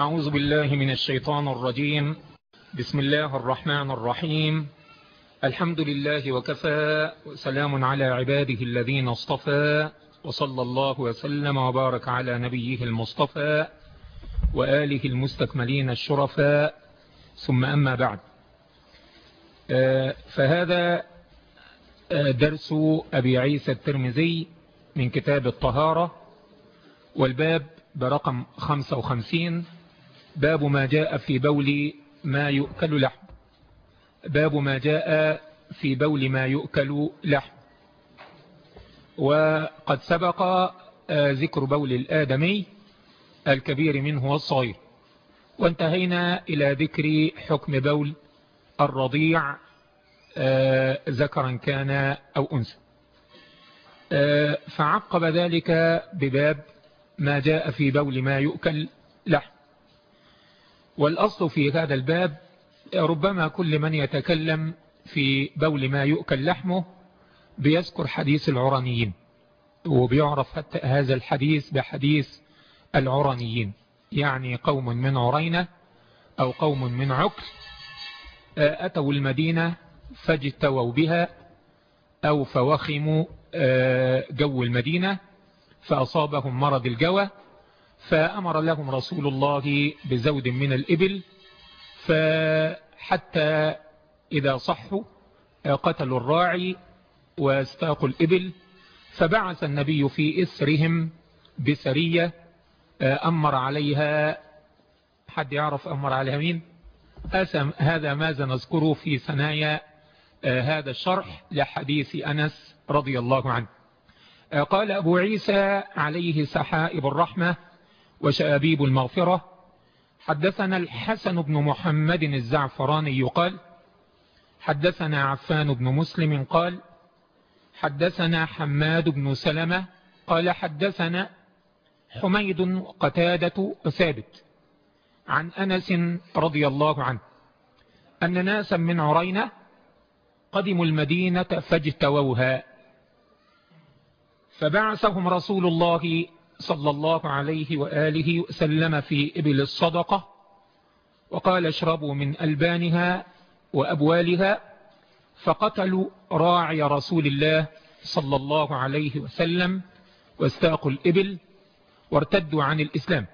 أعوذ بالله من الشيطان الرجيم. بسم الله الرحمن الرحيم. الحمد لله وكفى وسلام على عباده الذين اصطفى وصلى الله وسلم وبارك على نبيه المصطفى وآله المستكملين الشرفاء. ثم أما بعد. فهذا درس أبي عيسى الترمذي من كتاب الطهارة والباب برقم 55 باب ما جاء في بول ما يؤكل لحم. باب ما جاء في بول ما يؤكل لحم. وقد سبق ذكر بول الآدمي الكبير منه والصغير. وانتهينا إلى ذكر حكم بول الرضيع ذكرا كان أو أنثى. فعقب ذلك بباب ما جاء في بول ما يؤكل لحم. والأصل في هذا الباب ربما كل من يتكلم في بول ما يؤكل لحمه بيذكر حديث العرانيين وبيعرف حتى هذا الحديث بحديث العرانيين يعني قوم من عرينة أو قوم من عكل أتوا المدينة فاجتووا بها أو فوخموا جو المدينة فأصابهم مرض الجوى فأمر لهم رسول الله بزود من الإبل فحتى إذا صحوا قتلوا الراعي واستاقوا الإبل. فبعث النبي في إسرهم بسرية أمر عليها. حد يعرف أمر عليها مين؟ أسم هذا ماذا نذكره في ثنايا هذا الشرح لحديث أنس رضي الله عنه. قال أبو عيسى عليه سحائب الرحمة وشآبيب المغفرة حدثنا الحسن بن محمد الزعفراني قال حدثنا عفان بن مسلم قال حدثنا حماد بن سلمة قال حدثنا حميد قتادة ثابت عن أنس رضي الله عنه أن ناسا من عرينة قدموا المدينة فاجتووها فبعثهم رسول الله صلى الله عليه وآله وسلم في إبل الصدقة وقال اشربوا من ألبانها وأبوالها فقتلوا راعي رسول الله صلى الله عليه وسلم واستاقوا الإبل وارتدوا عن الإسلام.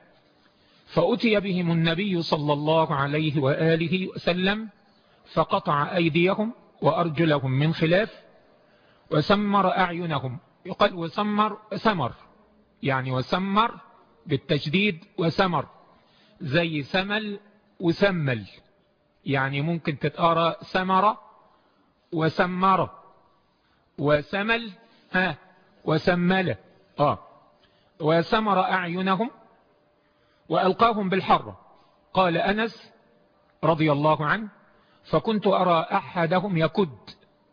فأتي بهم النبي صلى الله عليه وآله وسلم فقطع أيديهم وأرجلهم من خلاف وسمر أعينهم يقال وسمر سمر. يعني وسمر بالتشديد وسمر زي سمل وسمل يعني ممكن تتقرى سمرة وسمرة وسمل ها وسملة آه وسمر أعينهم وألقاهم بالحرة. قال أنس رضي الله عنه فكنت أرى أحدهم يكد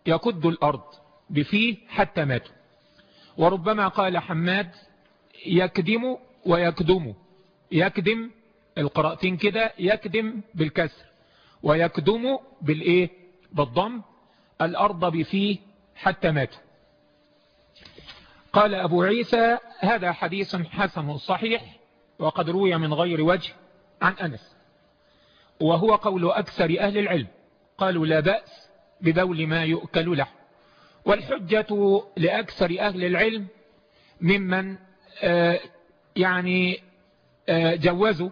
يكد الأرض بفيه حتى ماتوا. وربما قال حماد يكدم ويكدم. يكدم القراءتين كده يكدم بالكسر ويكدم بالإيه؟ بالضم. الأرض بفيه حتى ماتوا قال أبو عيسى هذا حديث حسن صحيح وقد روي من غير وجه عن أنس وهو قول أكثر أهل العلم. قالوا لا بأس ببول ما يؤكل له. والحجة لأكثر أهل العلم ممن يعني آه جوزوا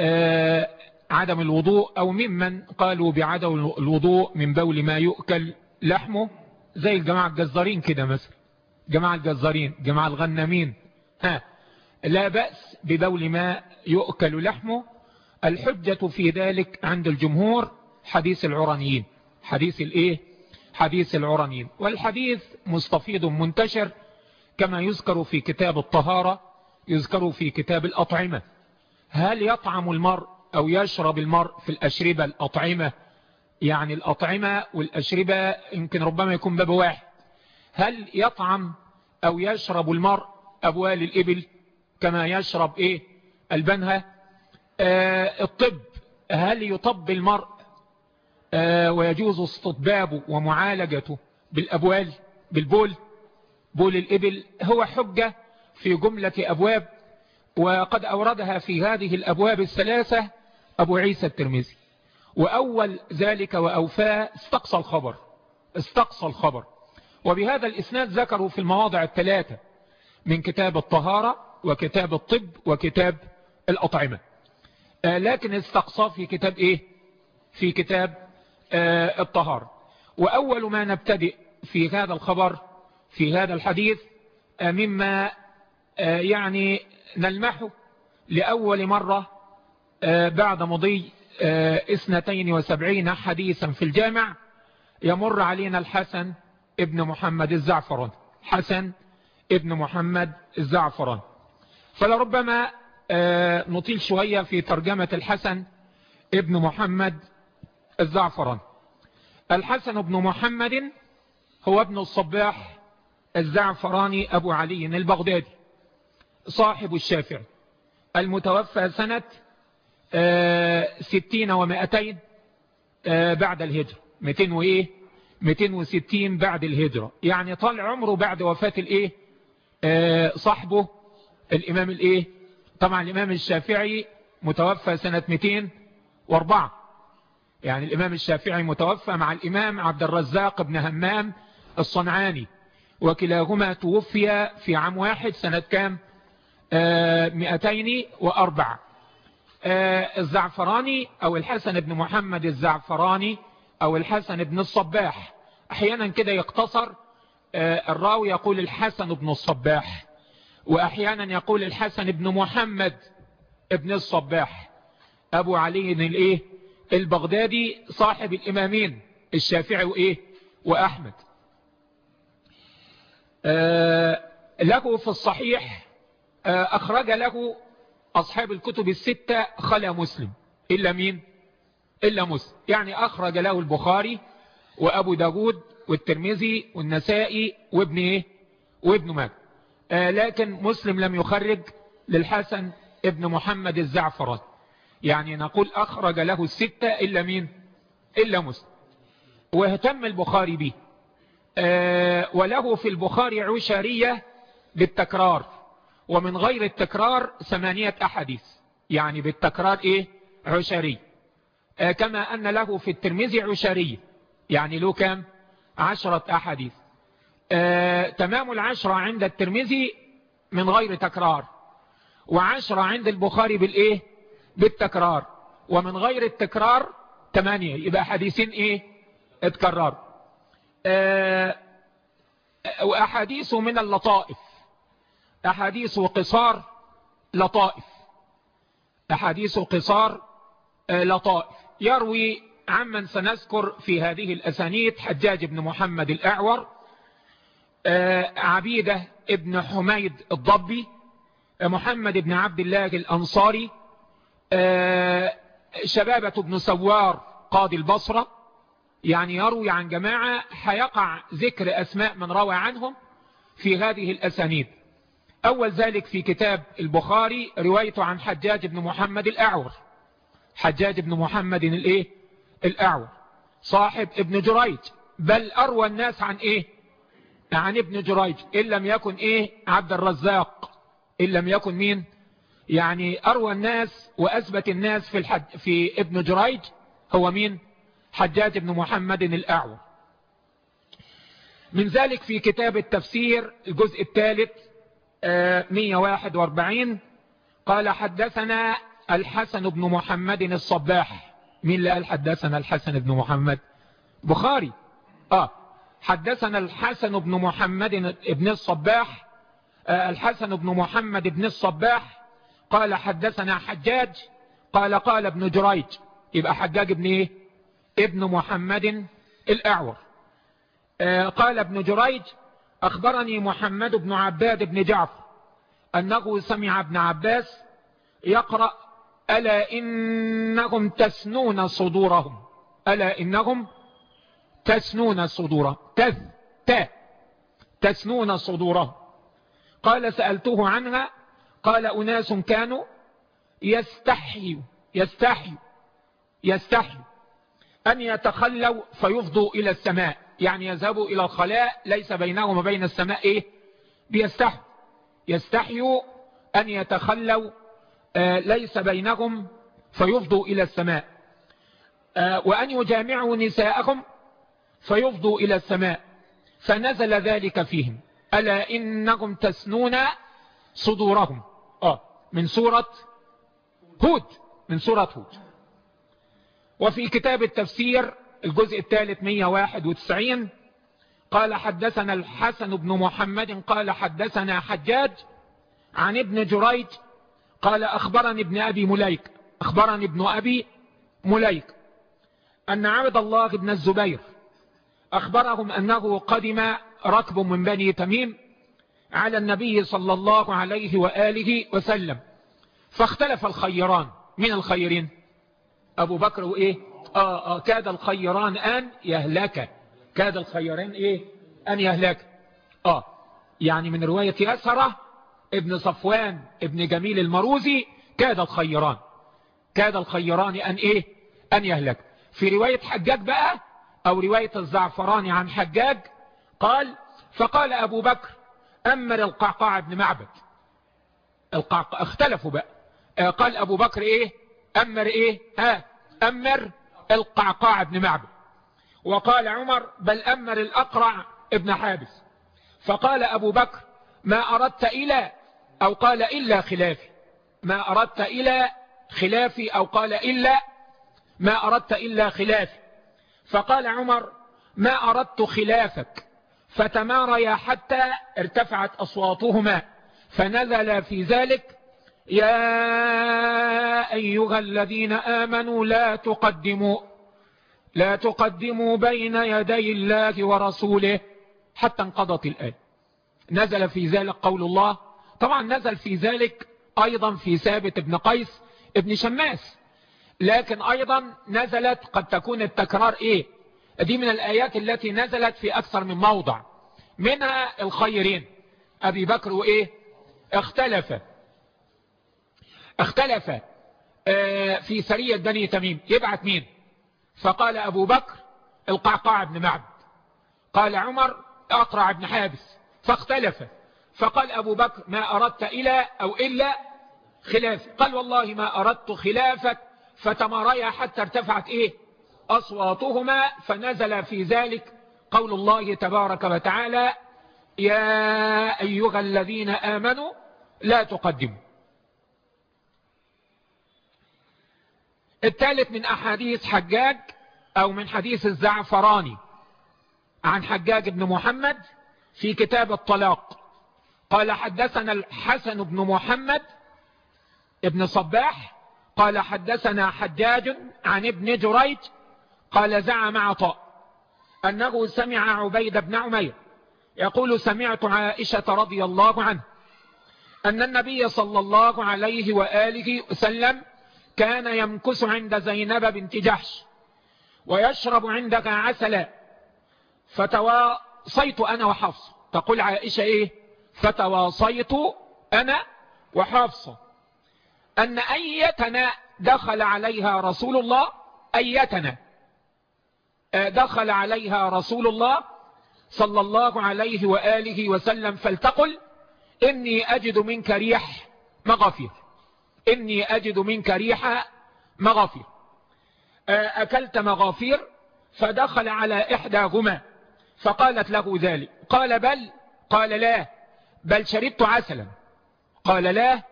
آه عدم الوضوء أو ممن قالوا بعدم الوضوء من بول ما يؤكل لحمه زي الجماعة الجزارين كده مثلا. جماعة الجزارين جماعة الغنمين. ها لا بأس ببول ما يؤكل لحمه. الحجة في ذلك عند الجمهور حديث العرانيين. حديث الإيه؟ حديث العرانيين. والحديث مستفيض منتشر كما يذكر في كتاب الطهارة يذكر في كتاب الأطعمة. هل يطعم المرء أو يشرب المرء في الأشربة الأطعمة؟ يعني الأطعمة والأشربة يمكن ربما يكون باب واحد. هل يطعم أو يشرب المرء أبوال الإبل كما يشرب إيه؟ البنها؟ آه الطب. هل يطب المرء؟ آه ويجوز استطبابه ومعالجته بالأبوال بالبول؟ بول الإبل هو حجة في جملة أبواب وقد أوردها في هذه الأبواب الثلاثة أبو عيسى الترمذي. وأول ذلك وأوفاء استقصى الخبر استقصى الخبر. وبهذا الإسناد ذكروا في المواضع الثلاثة من كتاب الطهارة وكتاب الطب وكتاب الأطعمة. آه لكن استقصى في كتاب إيه؟ في كتاب آه الطهارة. وأول ما نبتدئ في هذا الخبر في هذا الحديث آه مما آه يعني نلمحه لأول مرة آه بعد مضي اثنتين وسبعين حديثا في الجامع يمر علينا الحسن ابن محمد الزعفران. حسن ابن محمد الزعفران. فلربما نطيل شوية في ترجمة الحسن ابن محمد الزعفران. الحسن بن محمد هو ابن الصباح الزعفراني أبو علي البغدادي صاحب الشافعي المتوفى سنة ستين ومائتين بعد الهجرة. مئتين وإيه؟ 260 بعد الهجرة. يعني طال عمره بعد وفاة الإيه؟ آه صاحبه الإمام الإيه؟ طبعا الإمام الشافعي متوفى سنة 204 يعني الإمام الشافعي متوفى مع الإمام عبد الرزاق بن همام الصنعاني. وكلاهما توفي في عام واحد سنة كام؟ آه 204 آه الزعفراني أو الحسن بن محمد الزعفراني أو الحسن بن الصباح. أحيانا كده يقتصر الراوي يقول الحسن بن الصباح وأحيانا يقول الحسن بن محمد ابن الصباح. أبو علي الإيه؟ البغدادي صاحب الإمامين الشافعي وإيه؟ وأحمد. له في الصحيح أخرج له أصحاب الكتب الستة خلا مسلم. إلا مين؟ إلا مسلم. يعني أخرج له البخاري وأبو داود والترمذي والنسائي وابن إيه؟ وابن ماجه. آه لكن مسلم لم يخرج للحسن ابن محمد الزعفران يعني نقول أخرج له الستة إلا مين؟ إلا مسلم. واهتم البخاري به. آه وله في البخاري عشرية بالتكرار ومن غير التكرار ثمانية أحاديث. يعني بالتكرار إيه؟ عشرية. كما أن له في الترمذي عشرية يعني له كم عشرة أحاديث. آه تمام العشرة عند الترمذي من غير تكرار وعشرة عند البخاري بالإيه؟ بالتكرار ومن غير التكرار ثمانية. يبقى حديثين إيه؟ اتكرر آه وأحاديث من اللطائف. أحاديث قصار لطائف. أحاديث قصار آه لطائف. يروي عمن سنذكر في هذه الأسانيد حجاج بن محمد الأعور عبيدة ابن حميد الضبي محمد بن عبد الله الأنصاري شبابة بن سوار قاضي البصرة يعني يروي عن جماعة حيقع ذكر أسماء من روى عنهم في هذه الأسانيد. أول ذلك في كتاب البخاري روايته عن حجاج بن محمد الأعور. حجاج بن محمد الإيه؟ الأعور. صاحب ابن جريج. بل أروى الناس عن إيه؟ عن ابن جريج. إن لم يكن إيه؟ عبد الرزاق. إن لم يكن مين؟ يعني أروى الناس وأثبت الناس في الحج في ابن جريج. هو مين؟ حجاج بن محمد الأعور. من ذلك في كتاب التفسير الجزء الثالث 141 قال حدثنا الحسن بن محمد الصباح. مين اللي قال حدثنا الحسن بن محمد؟ بخاري. آه حدثنا الحسن بن محمد بن الصباح. آه الحسن بن محمد بن الصباح قال حدثنا حجاج قال قال ابن جريج. يبقى حجاج ابن إيه؟ ابن محمد الأعور. آه قال ابن جريج أخبرني محمد بن عباد بن جعفر أنه سمع ابن عباس يقرأ ألا إنهم تسنون صدورهم؟ ألا إنهم تسنون صدورهم؟ تث ت تسنون صدورهم. قال سألته عنها قال أناس كانوا يستحيوا يستحيوا يستحيوا. أن يتخلوا فيفضوا إلى السماء. يعني يذهبوا إلى الخلاء ليس بينهم وبين السماء إيه؟ بيستحيوا. يستحيوا أن يتخلوا آه، ليس بينهم فيفضوا إلى السماء. آه، وأن يجامعوا نساءهم فيفضوا إلى السماء. فنزل ذلك فيهم. ألا إنهم تسنون صدورهم؟ آه من سورة هود. من سورة هود. وفي كتاب التفسير الجزء الثالث 191 قال حدثنا الحسن بن محمد قال حدثنا حجاج عن ابن جريج قال أخبرني ابن أبي مليك أخبرني ابن أبي مليك أن عبد الله بن الزبير أخبرهم أنه قدم ركب من بني تميم على النبي صلى الله عليه وآله وسلم فاختلف الخيران من الخيرين؟ أبو بكر وإيه؟ آه آه كاد الخيران أن يهلك. كاد الخيرين إيه؟ أن يهلك. آه يعني من رواية أسرة ابن صفوان ابن جميل المروزي كاد الخيران. كاد الخيران أن إيه؟ أن يهلك. في رواية حجاج بقى أو رواية الزعفراني عن حجاج قال فقال أبو بكر أمر القعقاع بن معبد. القعقاع اختلفوا بقى. آه، قال أبو بكر إيه؟ أمر إيه؟ ها أمر القعقاع بن معبد. وقال عمر بل أمر الأقرع ابن حابس. فقال أبو بكر ما أردت إلى أو قال إلا خلافي. ما أردت إلى خلافي أو قال إلا ما أردت إلا خلافي. فقال عمر ما أردت خلافك. فتماريا حتى ارتفعت أصواتهما. فنزل في ذلك يا أيها الذين آمنوا لا تقدموا لا تقدموا بين يدي الله ورسوله حتى انقضت الآية. نزل في ذلك قول الله. طبعا نزل في ذلك أيضا في ثابت بن قيس ابن شماس. لكن أيضا نزلت قد تكون التكرار إيه؟ دي من الآيات التي نزلت في أكثر من موضع. منها الخيرين. أبي بكر وإيه؟ اختلف. اختلف آه، في سرية بني تميم. يبعث مين؟ فقال أبو بكر القعقاع بن معبد قال عمر أقرع بن حابس. فاختلف. فقال أبو بكر ما أردت إلى أو إلا خلاف. قال والله ما أردت خلافك فتماريا حتى ارتفعت إيه؟ أصواتهما فنزل في ذلك قول الله تبارك وتعالى يا أيها الذين آمنوا لا تقدموا. الثالث من أحاديث حجاج أو من حديث الزعفراني عن حجاج بن محمد في كتاب الطلاق. قال حدثنا الحسن بن محمد ابن صباح قال حدثنا حجاج عن ابن جريج قال زعم عطاء أنه سمع عبيد بن عمير يقول سمعت عائشة رضي الله عنه أن النبي صلى الله عليه وآله وسلم كان يمكس عند زينب بنت جحش ويشرب عندها عسلا فتواصيت أنا وحفص. تقول عائشة إيه؟ فتواصيت أنا وحفص. أن أيتنا دخل عليها رسول الله؟ أيتنا. آه، دخل عليها رسول الله صلى الله عليه وآله وسلم فلتقل إني أجد منك ريح مغافير. إني أجد منك ريح مغافير. أكلت مغافير فدخل على إحداهما فقالت له ذلك. قال بل قال لا بل شربت عسلا. قال لا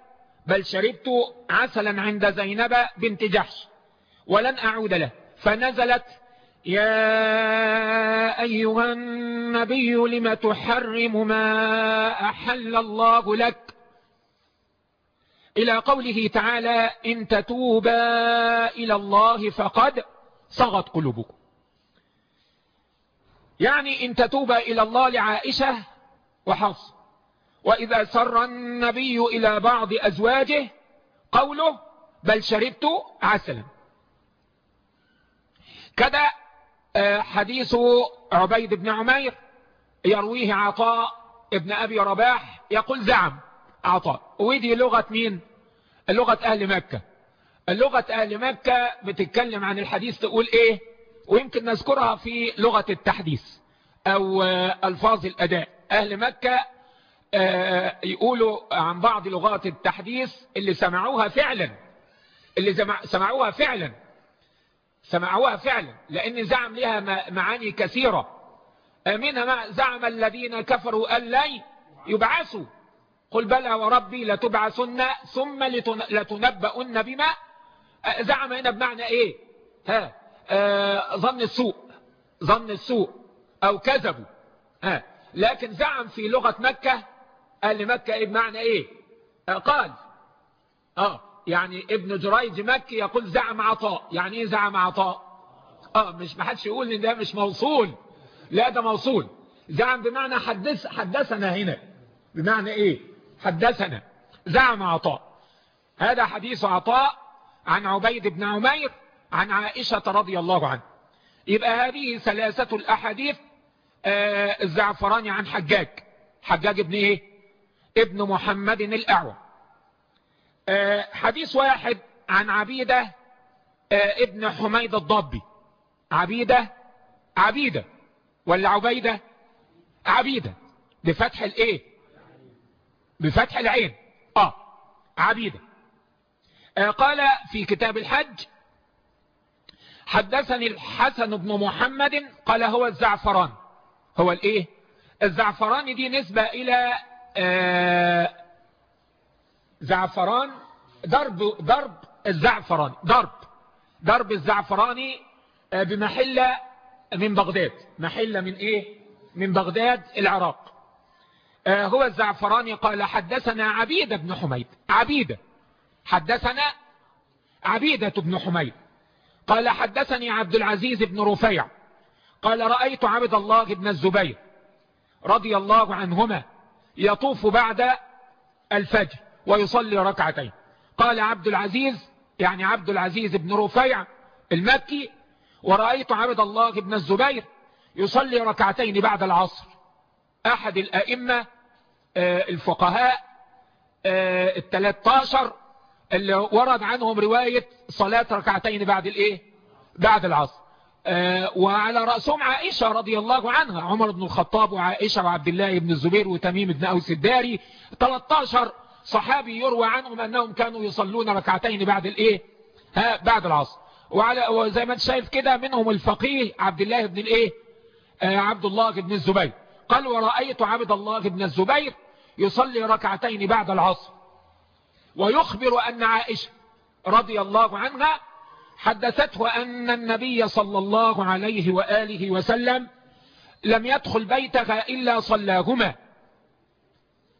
بل شربت عسلا عند زينب بنت جحش ولن أعود له. فنزلت يا أيها النبي لم تحرم ما أحل الله لك إلى قوله تعالى إن تتوبا إلى الله فقد صغت قلوبكم. يعني إن تتوبا إلى الله لعائشة وحفص. وإذا سر النبي إلى بعض أزواجه قوله بل شربت عسلا. كذا آه، حديث عبيد بن عمير يرويه عطاء ابن أبي رباح يقول زعم. عطاء ودي لغة مين؟ لغة أهل مكة. اللغة أهل مكة بتتكلم عن الحديث تقول إيه؟ ويمكن نذكرها في لغة التحديث أو آه، ألفاظ الأداء. أهل مكة يقولوا عن بعض لغات التحديث اللي سمعوها فعلا. اللي سمعوها فعلا. سمعوها فعلا. لأن زعم لها معاني كثيرة. منها زعم الذين كفروا أن لن يبعثوا. قل بلى وربي لتبعثن ثم لتنبؤن بما زعم هنا بمعنى إيه؟ ها آه ظن السوء ظن السوء أو كذبوا. ها لكن زعم في لغة مكة قال لمكة إيه بمعنى إيه؟ آه قال آه يعني ابن جريج مكي يقول زعم عطاء. يعني إيه زعم عطاء؟ آه مش محدش يقول إن ده مش موصول. لا ده موصول. زعم بمعنى حدث حدثنا هنا. بمعنى إيه؟ حدثنا. زعم عطاء. هذا حديث عطاء عن عبيد بن عمير عن عائشة رضي الله عنه يبقى هذه ثلاثة الأحاديث آه الزعفراني عن حجاج. حجاج ابن إيه؟ ابن محمد الأعوى آه حديث واحد عن عبيدة آه ابن حميد الضبي عبيدة عبيدة. ولا عبيدة؟ عبيدة. بفتح الإيه؟ بفتح العين. آه. عبيدة. آه قال في كتاب الحج حدثني الحسن بن محمد قال هو الزعفران. هو الإيه؟ الزعفران دي نسبة إلى آه زعفران ضرب ضرب الزعفران. ضرب ضرب الزعفراني آه بمحلة من بغداد. محلة من إيه؟ من بغداد العراق. آه هو الزعفراني قال حدثنا عبيدة بن حميد. عبيدة حدثنا عبيدة بن حميد. قال حدثني عبد العزيز بن رفيع. قال رأيت عبد الله بن الزبير رضي الله عنهما يطوف بعد الفجر ويصلي ركعتين. قال عبد العزيز يعني عبد العزيز بن رفيع المكي ورأيت عبد الله بن الزبير يصلي ركعتين بعد العصر. أحد الأئمة الفقهاء التلاتاشر اللي ورد عنهم رواية صلاة ركعتين بعد الإيه؟ بعد العصر. وعلى رأسهم عائشة رضي الله عنها عمر بن الخطاب وعائشة وعبد الله بن الزبير وتميم بن أوس الداري. 13 صحابي يروى عنهم أنهم كانوا يصلون ركعتين بعد الإيه؟ ها بعد العصر. وعلى وزي ما أنت شايف كده منهم الفقيه عبد الله بن الإيه؟ آه عبد الله بن الزبير. قال ورأيت عبد الله بن الزبير يصلي ركعتين بعد العصر. ويخبر أن عائشة رضي الله عنها حدثته أن النبي صلى الله عليه وآله وسلم لم يدخل بيتها إلا صلاهما.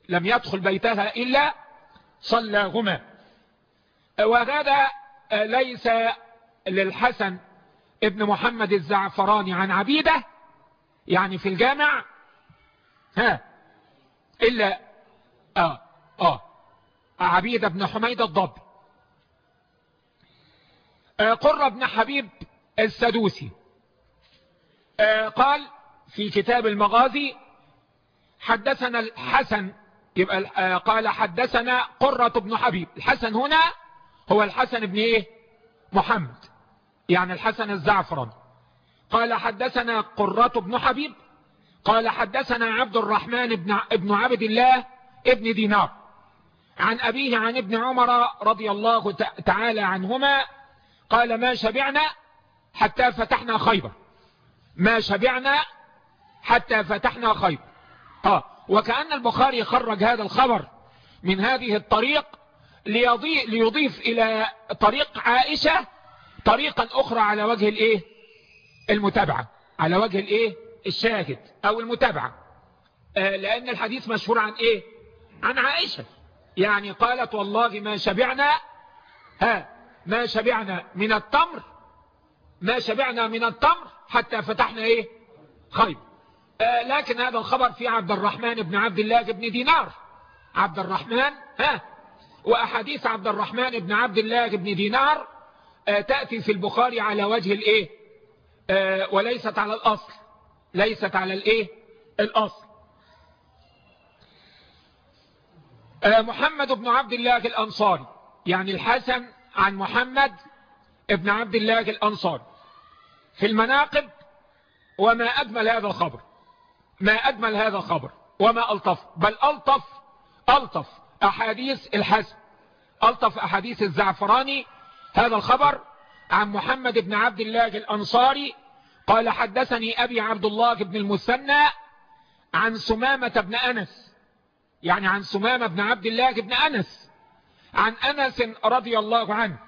لم يدخل بيتها إلا صلاهما. وهذا ليس للحسن ابن محمد الزعفراني عن عبيدة يعني في الجامع ها إلا آه آه. عبيدة بن حميد الضب. آه قرة بن حبيب السدوسي. آه قال في كتاب المغازي حدثنا الحسن يبقى آه قال حدثنا قرة بن حبيب. الحسن هنا هو الحسن بن إيه؟ محمد. يعني الحسن الزعفران قال حدثنا قرة بن حبيب قال حدثنا عبد الرحمن بن عبد الله ابن دينار. عن أبيه عن ابن عمر رضي الله تعالى عنهما قال ما شبعنا حتى فتحنا خيبر. ما شبعنا حتى فتحنا خيبر. آه وكأن البخاري خرج هذا الخبر من هذه الطريق ليضيف, إلى طريق عائشة طريقا أخرى على وجه الإيه؟ المتابعة على وجه الإيه؟ الشاهد أو المتابعة. آه لأن الحديث مشهور عن إيه؟ عن عائشة. يعني قالت والله ما شبعنا ها ما شبعنا من التمر ما شبعنا من التمر حتى فتحنا إيه؟ خيب آه لكن هذا الخبر في عبد الرحمن بن عبد الله بن دينار. عبد الرحمن ها وأحاديث عبد الرحمن بن عبد الله بن دينار آه تأتي في البخاري على وجه الإيه؟ آه وليست على الأصل ليست على الإيه؟ الأصل. محمد بن عبد الله الأنصاري. يعني الحسن عن محمد ابن عبد الله الأنصاري. في المناقب وما أجمل هذا الخبر. ما أجمل هذا الخبر وما ألطف. بل ألطف ألطف أحاديث الحسن. ألطف أحاديث الزعفراني. هذا الخبر عن محمد بن عبد الله الأنصاري. قال حدثني أبي عبد الله بن المثنى عن سمامة بن أنس. يعني عن سمامة بن عبد الله بن أنس عن أنس رضي الله عنه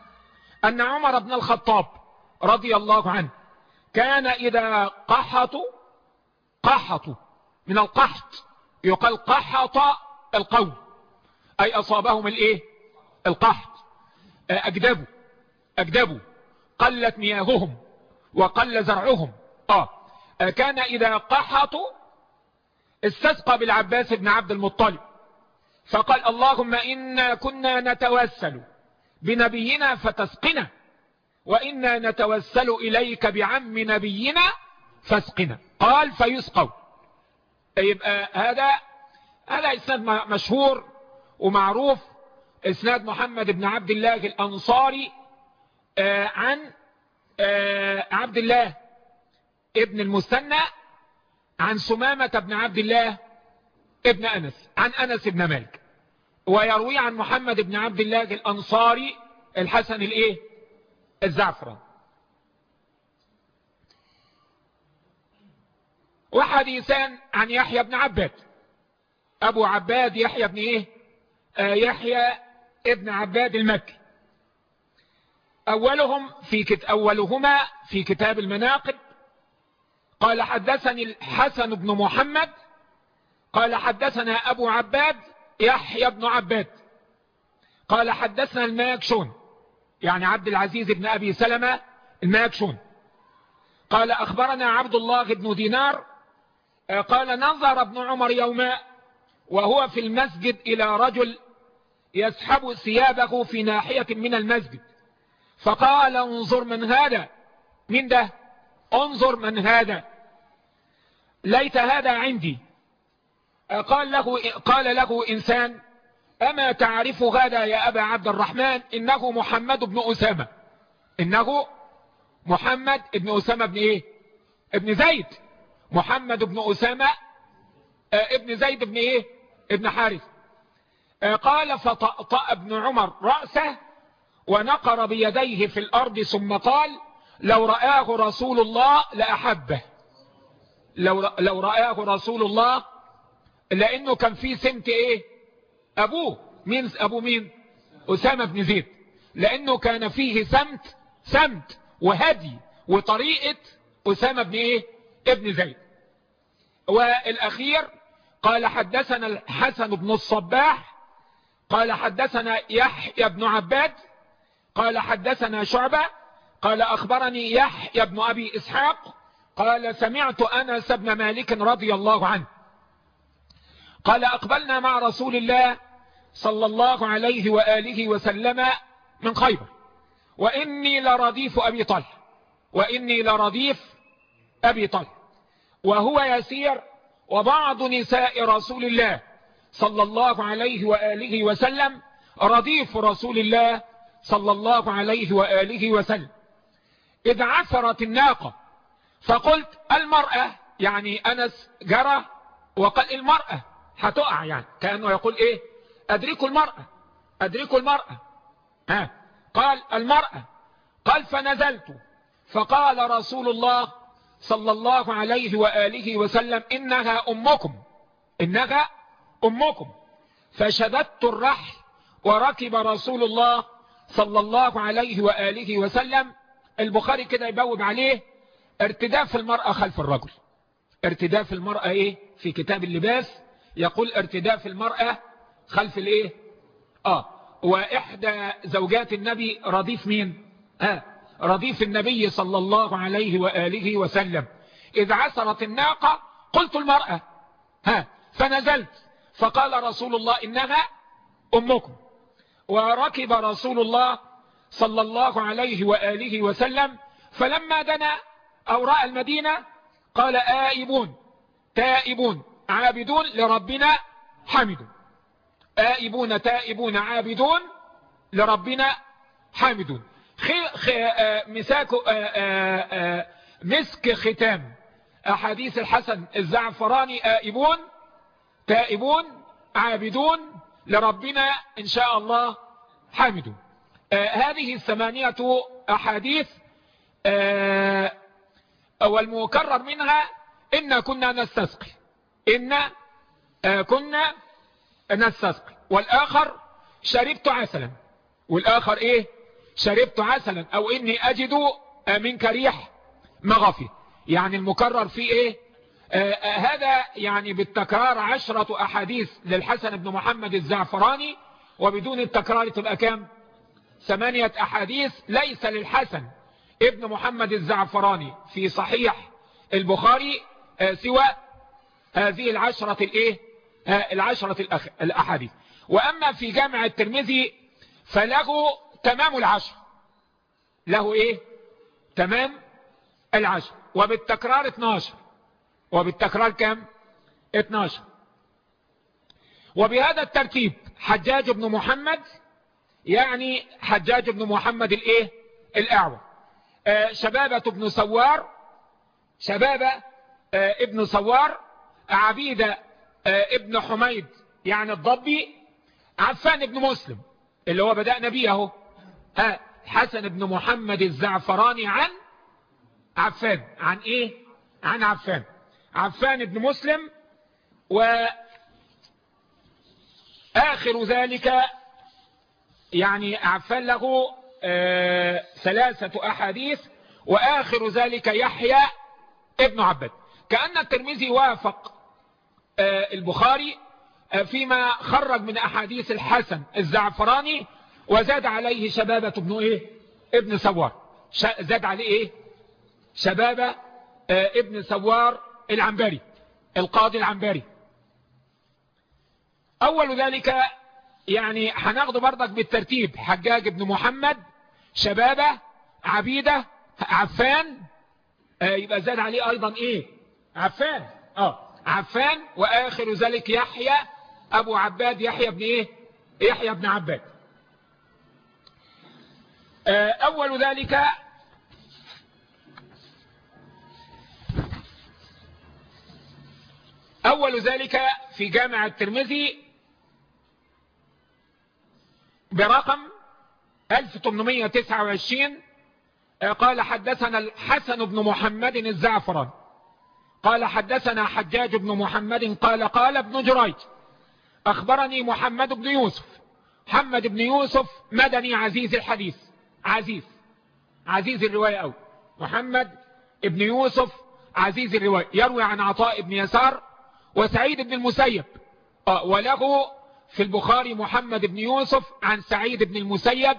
أن عمر بن الخطاب رضي الله عنه كان إذا قحطوا قحطوا من القحط يقال قحط القوم أي أصابهم الإيه؟ القحط. أجدبوا أجدبوا قلت مياههم وقل زرعهم. آه كان إذا قحطوا استسقى بالعباس بن عبد المطلب. فقال اللهم إنا كنا نتوسل بنبينا فتسقنا وإنا نتوسل إليك بعم نبينا فاسقنا. قال فيسقوا. يبقى هذا هذا إسناد مشهور ومعروف إسناد محمد بن عبد الله الأنصاري آه عن آه عبد الله ابن المثنى عن سمامة بن عبد الله ابن أنس عن أنس بن مالك ويروي عن محمد بن عبد الله الأنصاري الحسن الإيه؟ الزعفران. وحديثان عن يحيى بن عباد أبو عباد يحيى بن إيه؟ آه يحيى ابن عباد المكي. أولهم في كت أولهما في كتاب المناقب قال حدثني الحسن بن محمد قال حدثنا أبو عباد يحيى بن عباد. قال حدثنا الماجشون يعني عبد العزيز بن أبي سلمة الماجشون. قال أخبرنا عبد الله بن دينار قال نظر ابن عمر يوما وهو في المسجد إلى رجل يسحب ثيابه في ناحية من المسجد فقال انظر من هذا من ده؟ انظر من هذا. ليت هذا عندي. قال له, قال له إنسان أما تعرف هذا يا أبا عبد الرحمن؟ إنه محمد بن أسامة. إنه محمد بن أسامة بن إيه؟ ابن زيد. محمد بن أسامة آه ابن زيد بن إيه؟ ابن حارث. آه قال فطأطأ ابن عمر رأسه ونقر بيديه في الأرض ثم قال لو رآه رسول الله لأحبه. لو, لو رآه رسول الله لأنه كان فيه سمت إيه؟ أبوه. مين أبو مين؟ أسامة بن زيد. لأنه كان فيه سمت سمت وهدي وطريقة أسامة بن إيه؟ ابن زيد. والأخير قال حدثنا الحسن بن الصباح قال حدثنا يحيى بن عباد قال حدثنا شعبة قال أخبرني يحيى بن أبي إسحاق قال سمعت أنس بن مالك رضي الله عنه قال أقبلنا مع رسول الله صلى الله عليه وآله وسلم من خيبر وإني لرديف أبي طلح وإني لرديف أبي طلح وهو يسير وبعض نساء رسول الله صلى الله عليه وآله وسلم رديف رسول الله صلى الله عليه وآله وسلم إذ عثرت الناقة. فقلت المرأة يعني أنس جرى وقال المرأة هتقع يعني كأنه يقول إيه؟ ادركوا المرأة ادركوا المرأة. ها؟ قال المرأة قال فنزلت. فقال رسول الله صلى الله عليه وآله وسلم إنها أمكم إنها أمكم. فشددت الرحل وركب رسول الله صلى الله عليه وآله وسلم البخاري كده يبوب عليه ارتداف المرأة خلف الرجل. ارتداف المرأة إيه؟ في كتاب اللباس يقول ارتداف المرأة خلف الإيه؟ آه. وإحدى زوجات النبي رديف مين؟ آه رديف النبي صلى الله عليه وآله وسلم. إذ عثرت الناقة قلت المرأة ها؟ فنزلت. فقال رسول الله إنها أمكم. وركب رسول الله صلى الله عليه وآله وسلم فلما دنا أو رأى المدينة قال آئبون تائبون عابدون لربنا حامدون. آئبون تائبون عابدون لربنا حامدون. مساك مسك ختام. أحاديث الحسن الزعفراني آئبون تائبون عابدون لربنا إن شاء الله حامدون. هذه الثمانية أحاديث آه والمكرر منها إن كنا نستسقي إن آه كنا نستسقي. والآخر شربت عسلا. والآخر إيه؟ شربت عسلا. أو إني أجد منك ريح مغفي. يعني المكرر فيه إيه؟ آه آه هذا يعني بالتكرار عشرة أحاديث للحسن بن محمد الزعفراني وبدون التكرار تبقى كام؟ ثمانية أحاديث ليس للحسن. ابن محمد الزعفراني في صحيح البخاري آه سوى هذه العشرة الإيه؟ العشرة الأحاديث. وأما في جامع الترمذي فله تمام العشر. له إيه؟ تمام العشر. وبالتكرار 12 وبالتكرار كم 12 وبهذا الترتيب حجاج بن محمد يعني حجاج بن محمد الإيه؟ الاعوى آه شبابة بن سوار شبابة آه ابن سوار عبيدة آه ابن حميد يعني الضبي عفان ابن مسلم اللي هو بدأنا بيه أهو. حسن بن محمد الزعفراني عن عفان. عن إيه؟ عن عفان. عفان بن مسلم وآخر ذلك يعني عفان له آه ثلاثة أحاديث وآخر ذلك يحيى ابن عبد. كأن الترمذي وافق آه البخاري آه فيما خرج من أحاديث الحسن الزعفراني وزاد عليه شبابة ابن إيه؟ ابن سوار. زاد عليه إيه؟ شبابة ابن سوار العنباري القاضي العنباري أول ذلك يعني هناخده برضك بالترتيب. حجاج بن محمد شبابة عبيدة عفان آه يبقى زاد عليه أيضا إيه؟ عفان. آه عفان وآخر ذلك يحيى أبو عباد يحيى بن إيه؟ يحيى بن عباد. آه أول ذلك أول ذلك في جامع الترمذي برقم 1829 قال حدثنا الحسن بن محمد الزعفران. قال حدثنا حجاج بن محمد قال قال ابن جريج أخبرني محمد بن يوسف. محمد بن يوسف مدني عزيز الحديث. عزيز. عزيز الرواية أو محمد بن يوسف عزيز الرواية. يروي عن عطاء بن يسار وسعيد بن المسيب. وله في البخاري محمد بن يوسف عن سعيد بن المسيب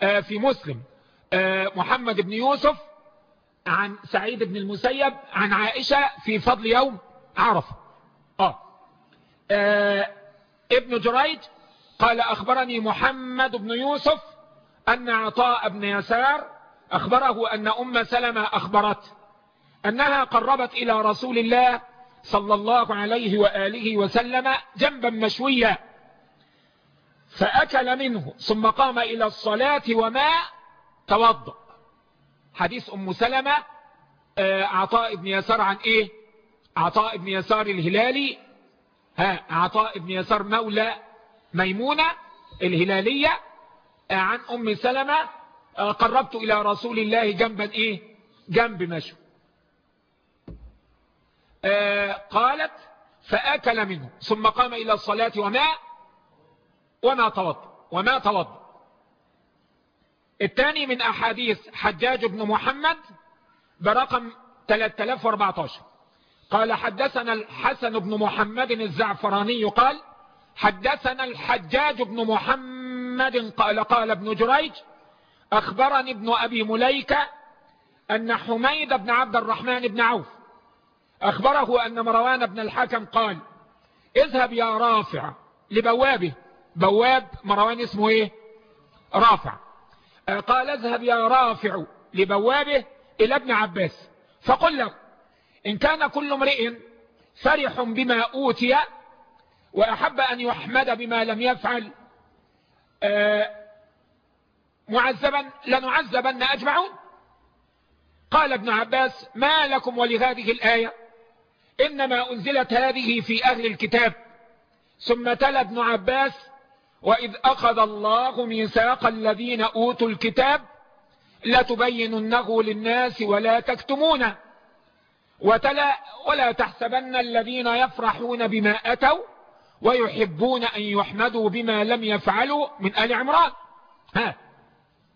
في مسلم محمد بن يوسف عن سعيد بن المسيب عن عائشة في فضل يوم عرفة آه. آه. ابن جريج قال أخبرني محمد بن يوسف أن عطاء بن يسار أخبره أن أم سلمة أخبرت أنها قربت إلى رسول الله صلى الله عليه وآله وسلم جنبا مشويا فأكل منه ثم قام إلى الصلاة وما توضأ. حديث أم سلمة عطاء بن يسار عن إيه؟ عطاء بن يسار الهلالي. ها عطاء بن يسار مولى ميمونة الهلالية. عن أم سلمة قربت إلى رسول الله جنبا إيه؟ جنب مشو آه قالت فأكل منه. ثم قام إلى الصلاة وما؟ وما توضى وما توضى الثاني من أحاديث حجاج بن محمد برقم 3014 قال حدثنا الحسن بن محمد الزعفراني قال حدثنا الحجاج بن محمد قال قال ابن جريج أخبرني ابن أبي مليكة أن حميد بن عبد الرحمن بن عوف أخبره أن مروان بن الحكم قال اذهب يا رافع لبوابه. بواب مروان اسمه إيه؟ رافع. قال اذهب يا رافع لبوابه إلى ابن عباس. فقل له إن كان كل امرئ فرح بما أوتي وأحب أن يحمد بما لم يفعل معذبا لنعذبن أجمعون. قال ابن عباس ما لكم ولهذه الآية؟ إنما أنزلت هذه في أهل الكتاب. ثم تلا ابن عباس وإذ أخذ الله ميثاق الذين أوتوا الكتاب لتبيننه للناس ولا تكتمونه. وتلا ولا تحسبن الذين يفرحون بما أتوا ويحبون أن يحمدوا بما لم يفعلوا من آل عمران. ها.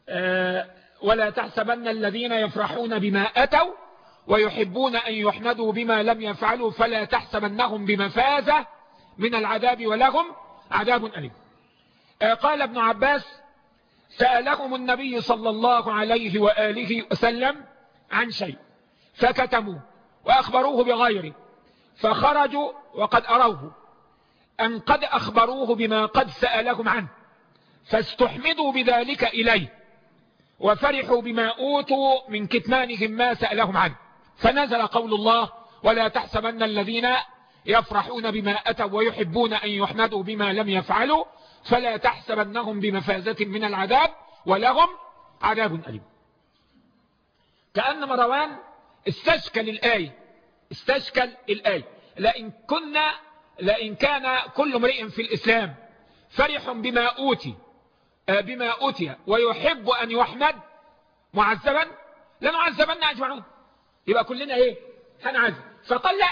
أه ولا تحسبن الذين يفرحون بما أتوا ويحبون أن يحمدوا بما لم يفعلوا فلا تحسبنهم بمفازة من العذاب ولهم عذاب أليم. أه قال ابن عباس سألهم النبي صلى الله عليه وآله وسلم عن شيء فكتموه وأخبروه بغيره فخرجوا وقد أروه أن قد أخبروه بما قد سألهم عنه فاستحمدوا بذلك إليه وفرحوا بما أوتوا من كتمانهم ما سألهم عنه. فنزل قول الله ولا تحسبن الذين يفرحون بما أتوا ويحبون أن يحمدوا بما لم يفعلوا فلا تحسبنهم بمفازة من العذاب ولهم عذاب أليم. كأن مروان استشكل الآية استشكل الآية لئن كنا لئن كان كل امرئ في الإسلام فرح بما أوتي بما أوتي ويحب أن يحمد معذبا لنعذبن أجمعون. يبقى كلنا إيه؟ هنعذب فقال لا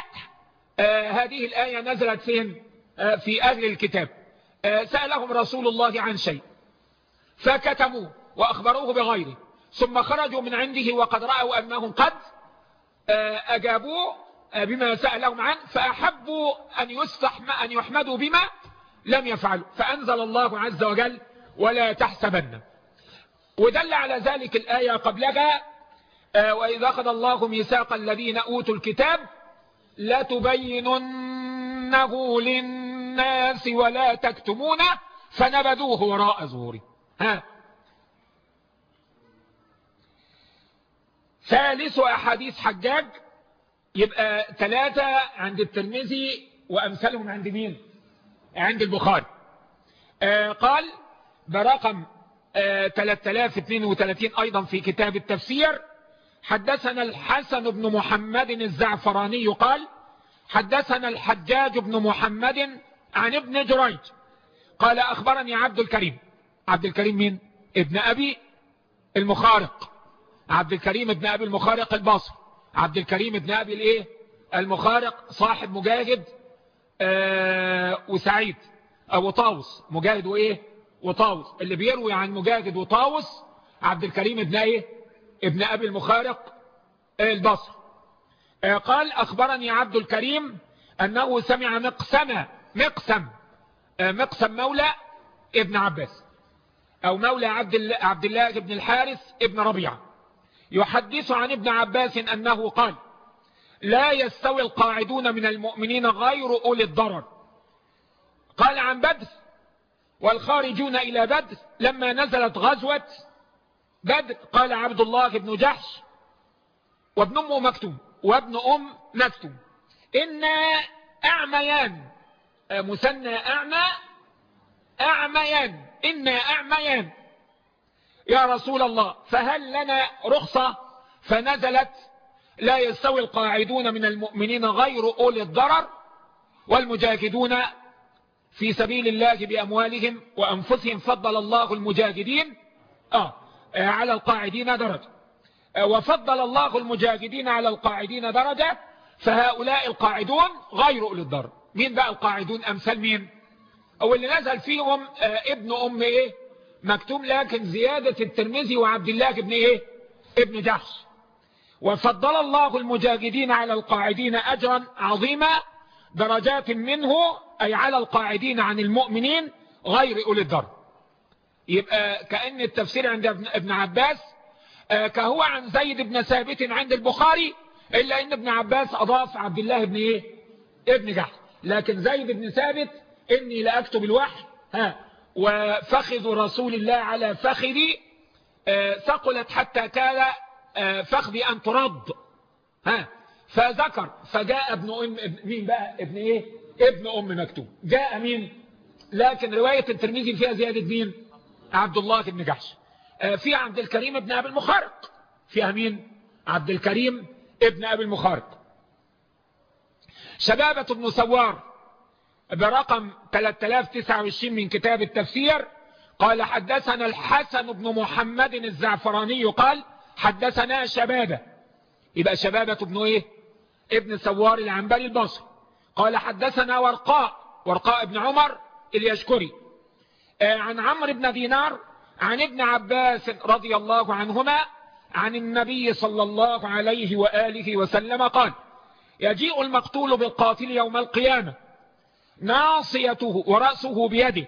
آه هذه الآية نزلت فين؟ آه في أهل الكتاب. آه سألهم رسول الله عن شيء. فكتموه وأخبروه بغيره. ثم خرجوا من عنده وقد رأوا أنهم قد أجابوه بما سألهم عنه فأحبوا أن يستحم أن يحمدوا بما لم يفعلوا. فأنزل الله عز وجل ولا تحسبن. ودل على ذلك الآية قبلها وإذا أخذ الله ميثاق الذين أوتوا الكتاب لتبيننه للناس ولا تكتمونه فنبذوه وراء ظهوره ها. ثالث أحاديث حجاج. يبقى ثلاثة عند الترمذي وأمثالهم عند مين؟ عند البخاري. آه قال برقم آه 3032 أيضا في كتاب التفسير حدثنا الحسن بن محمد الزعفراني قال حدثنا الحجاج بن محمد عن ابن جريج. قال أخبرني عبد الكريم. عبد الكريم مين؟ ابن أبي المخارق. عبد الكريم ابن أبي المخارق البصر عبد الكريم ابن أبي الإيه؟ المخارق صاحب مجاهد آه وسعيد. أو طاوس مجاهد وإيه؟ وطاوس اللي بيروي عن مجاهد وطاوس عبد الكريم ابن إيه؟ ابن أبي المخارق البصر آه قال أخبرني عبد الكريم أنه سمع مقسم مقسم آه مقسم مولى ابن عباس أو مولى عبد عبد الله بن الحارث ابن ربيعة. يحدث عن ابن عباس أنه قال لا يستوي القاعدون من المؤمنين غير أولي الضرر. قال عن بدر والخارجون إلى بدر لما نزلت غزوة بدر قال عبد الله بن جحش وابن أم مكتوم وابن أم مكتوم. إنا أعميان مثنى أعمى أعميان إنا أعميان. يا رسول الله فهل لنا رخصة؟ فنزلت لا يستوي القاعدون من المؤمنين غير أولي الضرر والمجاهدون في سبيل الله بأموالهم وأنفسهم فضل الله المجاهدين. آه. على القاعدين درجة. وفضل الله المجاهدين على القاعدين درجة فهؤلاء القاعدون غير أولي الضرر مين بقى القاعدون؟ أمثال مين؟ أو اللي نزل فيهم ابن أم إيه؟ مكتوب لكن زيادة الترمذي وعبد الله بن إيه؟ ابن جحش. وفضل الله المجاهدين على القاعدين اجرا عظيما درجات منه أي على القاعدين عن المؤمنين غير أولي الضرر يبقى كأن التفسير عند ابن عباس كهو عن زيد بن ثابت عند البخاري إلا إن ابن عباس أضاف عبد الله بن إيه؟ ابن جحش. لكن زيد بن ثابت إني لاكتب الوحي. ها. وفخذ رسول الله على فخذي ثقلت حتى كان فخذي أن ترد. ها. فذكر فجاء ابن أم مين بقى؟ ابن إيه؟ ابن أم مكتوب جاء مين؟ لكن رواية الترمذي فيها زيادة مين؟ عبد الله بن جحش. في عبد الكريم ابن أبي المخارق. فيها مين عبد الكريم ابن أبي المخارق. شبابة بن سوار برقم 3029 من كتاب التفسير قال حدثنا الحسن بن محمد الزعفراني قال حدثنا شبابة. يبقى شبابة ابن إيه؟ ابن سوار العنبري البصري. قال حدثنا ورقاء ورقاء ابن عمر اليشكري. آه عن عمرو بن دينار عن ابن عباس رضي الله عنهما عن النبي صلى الله عليه وآله وسلم قال يجيء المقتول بالقاتل يوم القيامة ناصيته ورأسه بيده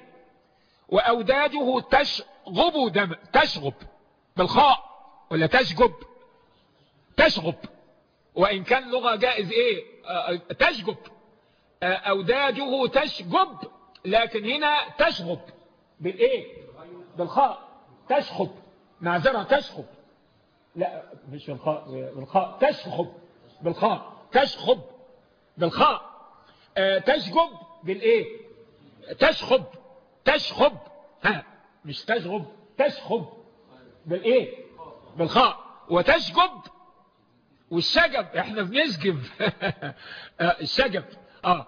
وأوداجه تشغب دم تشغب بالخاء ولا تشجب؟ تشغب. وإن كان لغة جائز إيه؟ تشجب. أوداجه تشجب لكن هنا تشغب. بالإيه؟ بالخاء. تشخب معذرة تشخب لا مش بالخاء بالخاء. تشخب بالخاء. تشخب بالخاء. آه تشجب بالإيه؟ تشخب تشخب ها مش تشغب تشخب بالإيه؟ بالخاء. وتشجب والشجب إحنا بنسجب. الشجب آه.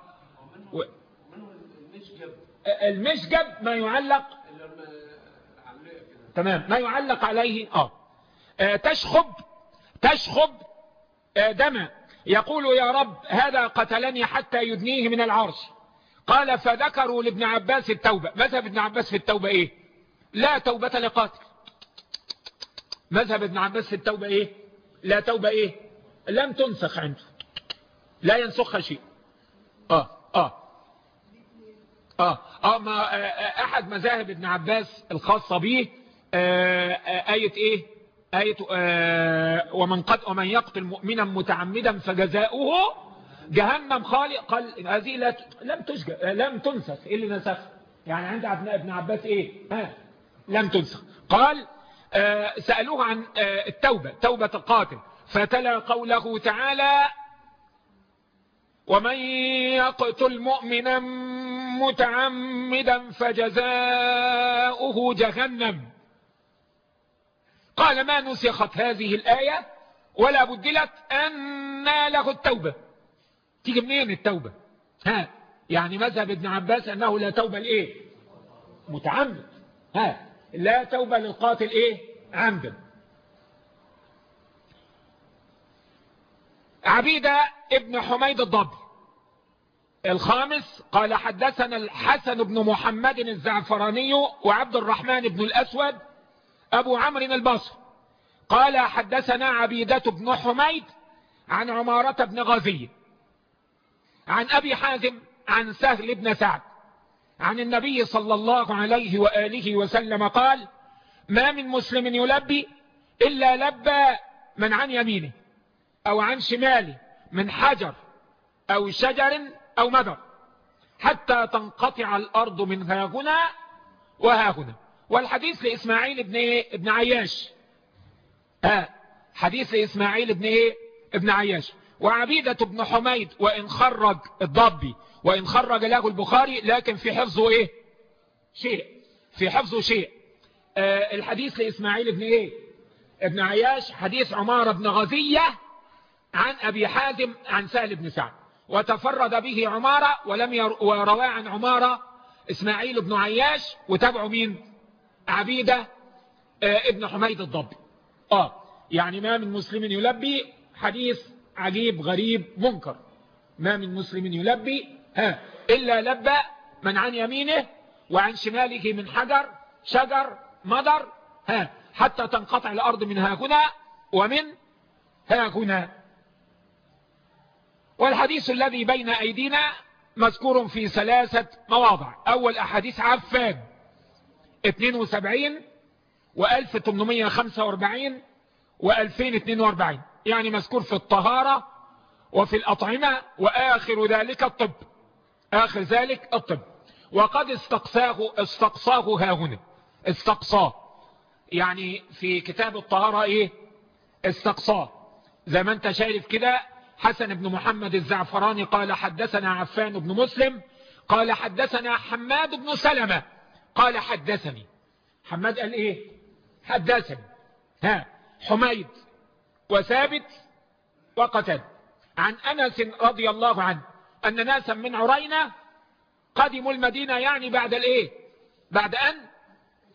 و... المشجب ما يعلق تمام ما يعلق عليه آه, آه تشخب تشخب آه دم يقول يا رب هذا قتلني حتى يدنيه من العرش. قال فذكروا لابن عباس التوبة. مذهب ابن عباس في التوبة إيه؟ لا توبة لقاتل. مذهب ابن عباس في التوبة إيه؟ لا توبة إيه؟ لم تنسخ عنده. لا ينسخ شيء. آه آه. آه آه ما آه أحد مذاهب ابن عباس الخاصة به آه آه آية إيه؟ آية آه ومن قد ومن يقتل مؤمنا متعمدا فجزاؤه جهنم خالق قال هذه لم تسجد لم تنسخ. إيه اللي نسخ؟ يعني عند ابن عباس إيه؟ ها لم تنسخ. قال آه سألوه عن آه التوبة توبة القاتل فتلا قوله تعالى ومن يقتل مؤمنا متعمدا فجزاؤه جهنم. قال ما نسخت هذه الآية ولا بدلت أن له التوبة. تيجي منين التوبة؟ ها يعني مذهب ابن عباس أنه لا توبة لإيه؟ متعمد. ها لا توبة للقاتل إيه؟ عمدا. عبيدة ابن حميد الضبي. الخامس قال حدثنا الحسن بن محمد الزعفراني وعبد الرحمن بن الأسود أبو عمرو البصر قال حدثنا عبيدة بن حميد عن عمارة بن غزي عن أبي حازم عن سهل بن سعد. عن النبي صلى الله عليه وآله وسلم قال ما من مسلم يلبي إلا لبى من عن يمينه أو عن شماله من حجر أو شجر أو مدر حتى تنقطع الأرض من ها هنا وها هنا. والحديث لإسماعيل ابن, إيه؟ ابن عياش. آه حديث لإسماعيل ابن إيه؟ ابن عياش. وعبيدة ابن حميد وإن خرج الضبي وإن خرج له البخاري لكن في حفظه إيه؟ شيء. في حفظه شيء. آه الحديث لإسماعيل ابن إيه؟ ابن عياش. حديث عمارة بن غزية عن أبي حازم عن سهل بن سعد وتفرد به عمارة ولم يروى عن عمارة إسماعيل بن عياش وتابعوا مين؟ عبيدة آه ابن حميد الضبي. آه يعني ما من مسلم يلبي حديث عجيب غريب منكر. ما من مسلم يلبي ها إلا لبى من عن يمينه وعن شماله من حجر شجر مدر ها حتى تنقطع الأرض من ها هنا ومن ها هنا والحديث الذي بين أيدينا مذكور في ثلاثة مواضع. أول أحاديث عفان 72 و1845 و2042 يعني مذكور في الطهارة وفي الأطعمة وآخر ذلك الطب. آخر ذلك الطب. وقد استقصاه استقصاه ها هنا. استقصاه. يعني في كتاب الطهارة إيه؟ استقصاه. زي ما أنت شايف كده حسن بن محمد الزعفراني قال حدثنا عفان بن مسلم قال حدثنا حماد بن سلمة قال حدثني. حماد قال إيه؟ حدثني. ها حميد وثابت وقتل. عن أنس رضي الله عنه أن ناسا من عرينة قدموا المدينة يعني بعد الإيه؟ بعد أن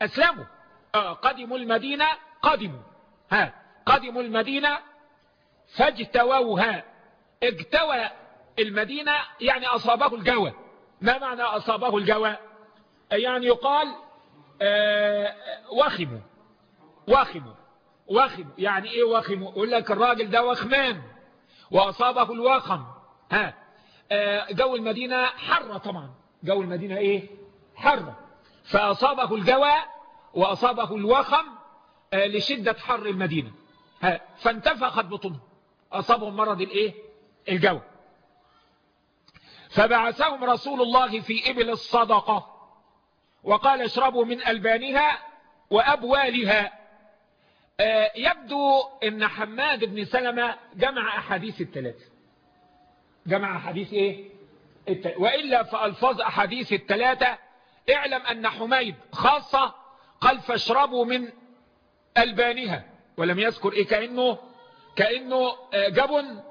أسلموا. آه قدموا المدينة قدموا. ها قدموا المدينة فاجتووها. اجتوى المدينة يعني أصابه الجوى. ما معنى أصابه الجوى؟ يعني يقال آه وخموا. وخموا. وخموا يعني إيه وخموا؟ يقول لك الراجل ده وخمان. وأصابه الوخم. ها. آه جو المدينة حر طبعا. جو المدينة إيه؟ حر. فأصابه الجوى وأصابه الوخم آه لشدة حر المدينة. ها. فانتفخت بطنه. اصابهم مرض الإيه؟ الجو. فبعثهم رسول الله في إبل الصدقة وقال اشربوا من ألبانها وأبوالها. يبدو إن حماد بن سلمة جمع أحاديث الثلاثة جمع أحاديث إيه. وإلا فألفاظ أحاديث الثلاثة اعلم أن حميد خاصة قال فاشربوا من ألبانها. ولم يذكر إيه؟ كأنه كأنه جبن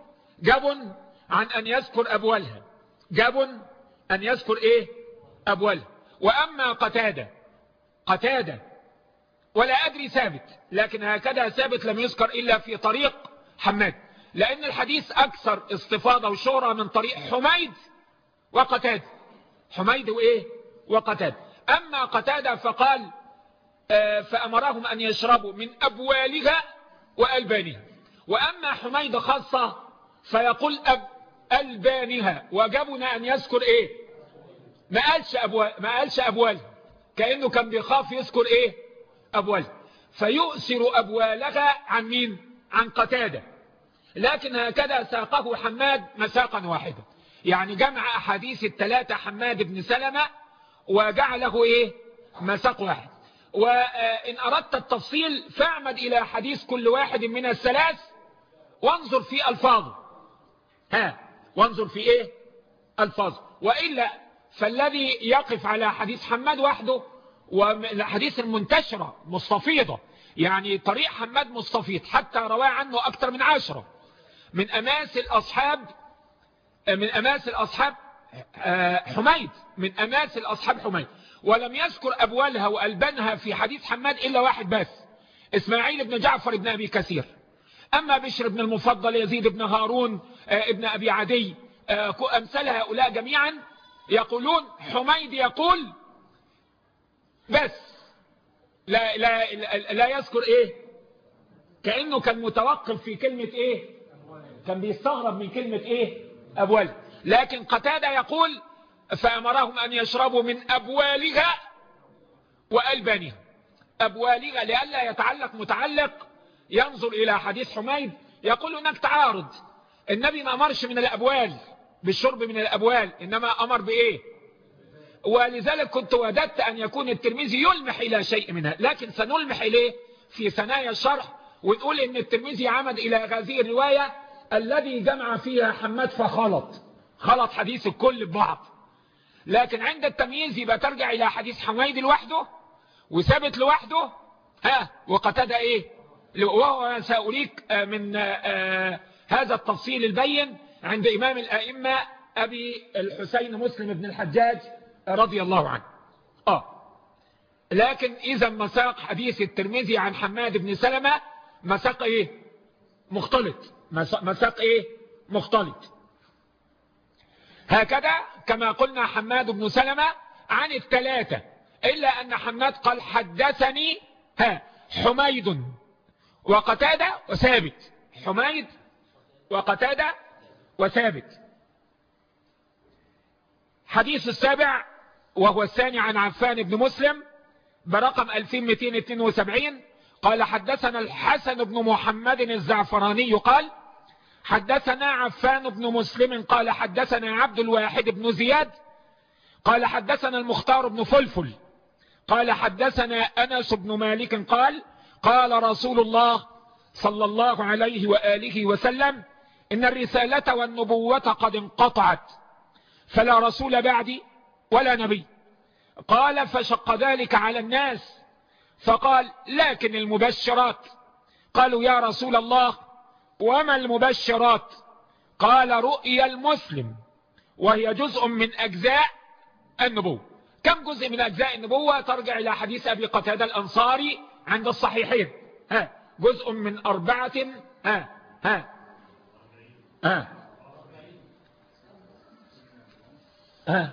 جبن عن أن يذكر أبوالها. جبن أن يذكر إيه؟ أبوالها. وأما قتادة قتادة ولا أدري ثابت لكن هكذا ثابت لم يذكر إلا في طريق حماد. لأن الحديث أكثر استفاضة وشهرة من طريق حميد وقتادة. حميد وإيه؟ وقتادة. أما قتادة فقال آه فأمرهم أن يشربوا من أبوالها وألبانها. وأما حميد خاصة فيقول أب ألبانها. وجبنا أن يذكر إيه؟ ما قالش أبوال ما قالش أبوال كأنه كان بيخاف يذكر إيه؟ أبوال فيؤثر أبوالها عن مين؟ عن قتادة. لكن هكذا ساقه حماد مساقا واحدا. يعني جمع أحاديث الثلاثة حماد بن سلمة وجعله إيه؟ مساق واحد. وإن أردت التفصيل فاعمد إلى حديث كل واحد من الثلاث وانظر في ألفاظه. ها وانظر في إيه؟ ألفاظه وإلا فالذي يقف على حديث حماد وحده والحديث المنتشرة مستفيضة. يعني طريق حماد مستفيض حتى رواه عنه أكثر من عشرة. من أماس الأصحاب من أماس الأصحاب حميد. من أماس الأصحاب حميد. ولم يذكر أبوالها وألبانها في حديث حماد إلا واحد بس إسماعيل بن جعفر بن أبي كثير. أما بشر بن المفضل يزيد بن هارون ابن أبي عدي أمثال هؤلاء جميعا يقولون حميد يقول بس لا, لا, لا يذكر إيه؟ كأنه كان متوقف في كلمة إيه؟ كان بيستغرب من كلمة إيه؟ أبوال. لكن قتادة يقول فأمرهم أن يشربوا من أبوالها وألبانها. أبوالها لئلا يتعلق متعلق ينظر إلى حديث حميد يقول هناك تعارض. النبي ما أمرش من الأبوال بالشرب من الأبوال إنما أمر بإيه؟ ولذلك كنت وددت أن يكون الترمذي يلمح إلى شيء منها لكن سنلمح إليه في ثنايا الشرح ونقول إن الترمذي عمد إلى هذه الرواية الذي جمع فيها حماد فخلط. خلط حديث الكل ببعض. لكن عند التمييز يبقى ترجع إلى حديث حميد لوحده وثابت لوحده ها وقتدى إيه؟ وهو سأريك من هذا التفصيل البين عند إمام الأئمة أبي الحسين مسلم بن الحجاج رضي الله عنه. آه. لكن إذا مساق حديث الترمذي عن حماد بن سلمة مساق إيه؟ مختلط. مساق إيه؟ مختلط. هكذا كما قلنا حماد بن سلمة عن الثلاثة. إلا أن حماد قال حدثني ها حميد. وقتادة وثابت. حميد وقتادة وثابت. حديث السابع وهو الثاني عن عفان بن مسلم برقم 2272 قال حدثنا الحسن بن محمد الزعفراني قال حدثنا عفان بن مسلم قال حدثنا عبد الواحد بن زياد قال حدثنا المختار بن فلفل قال حدثنا أنس بن مالك قال قال رسول الله صلى الله عليه وآله وسلم إن الرسالة والنبوة قد انقطعت فلا رسول بعدي ولا نبي. قال فشق ذلك على الناس فقال لكن المبشرات. قالوا يا رسول الله وما المبشرات؟ قال رؤيا المسلم وهي جزء من أجزاء النبوة. كم جزء من أجزاء النبوة؟ ترجع إلى حديث أبي قتادة الأنصاري عند الصحيحين. ها جزء من أربعة ها ها. ها. ها.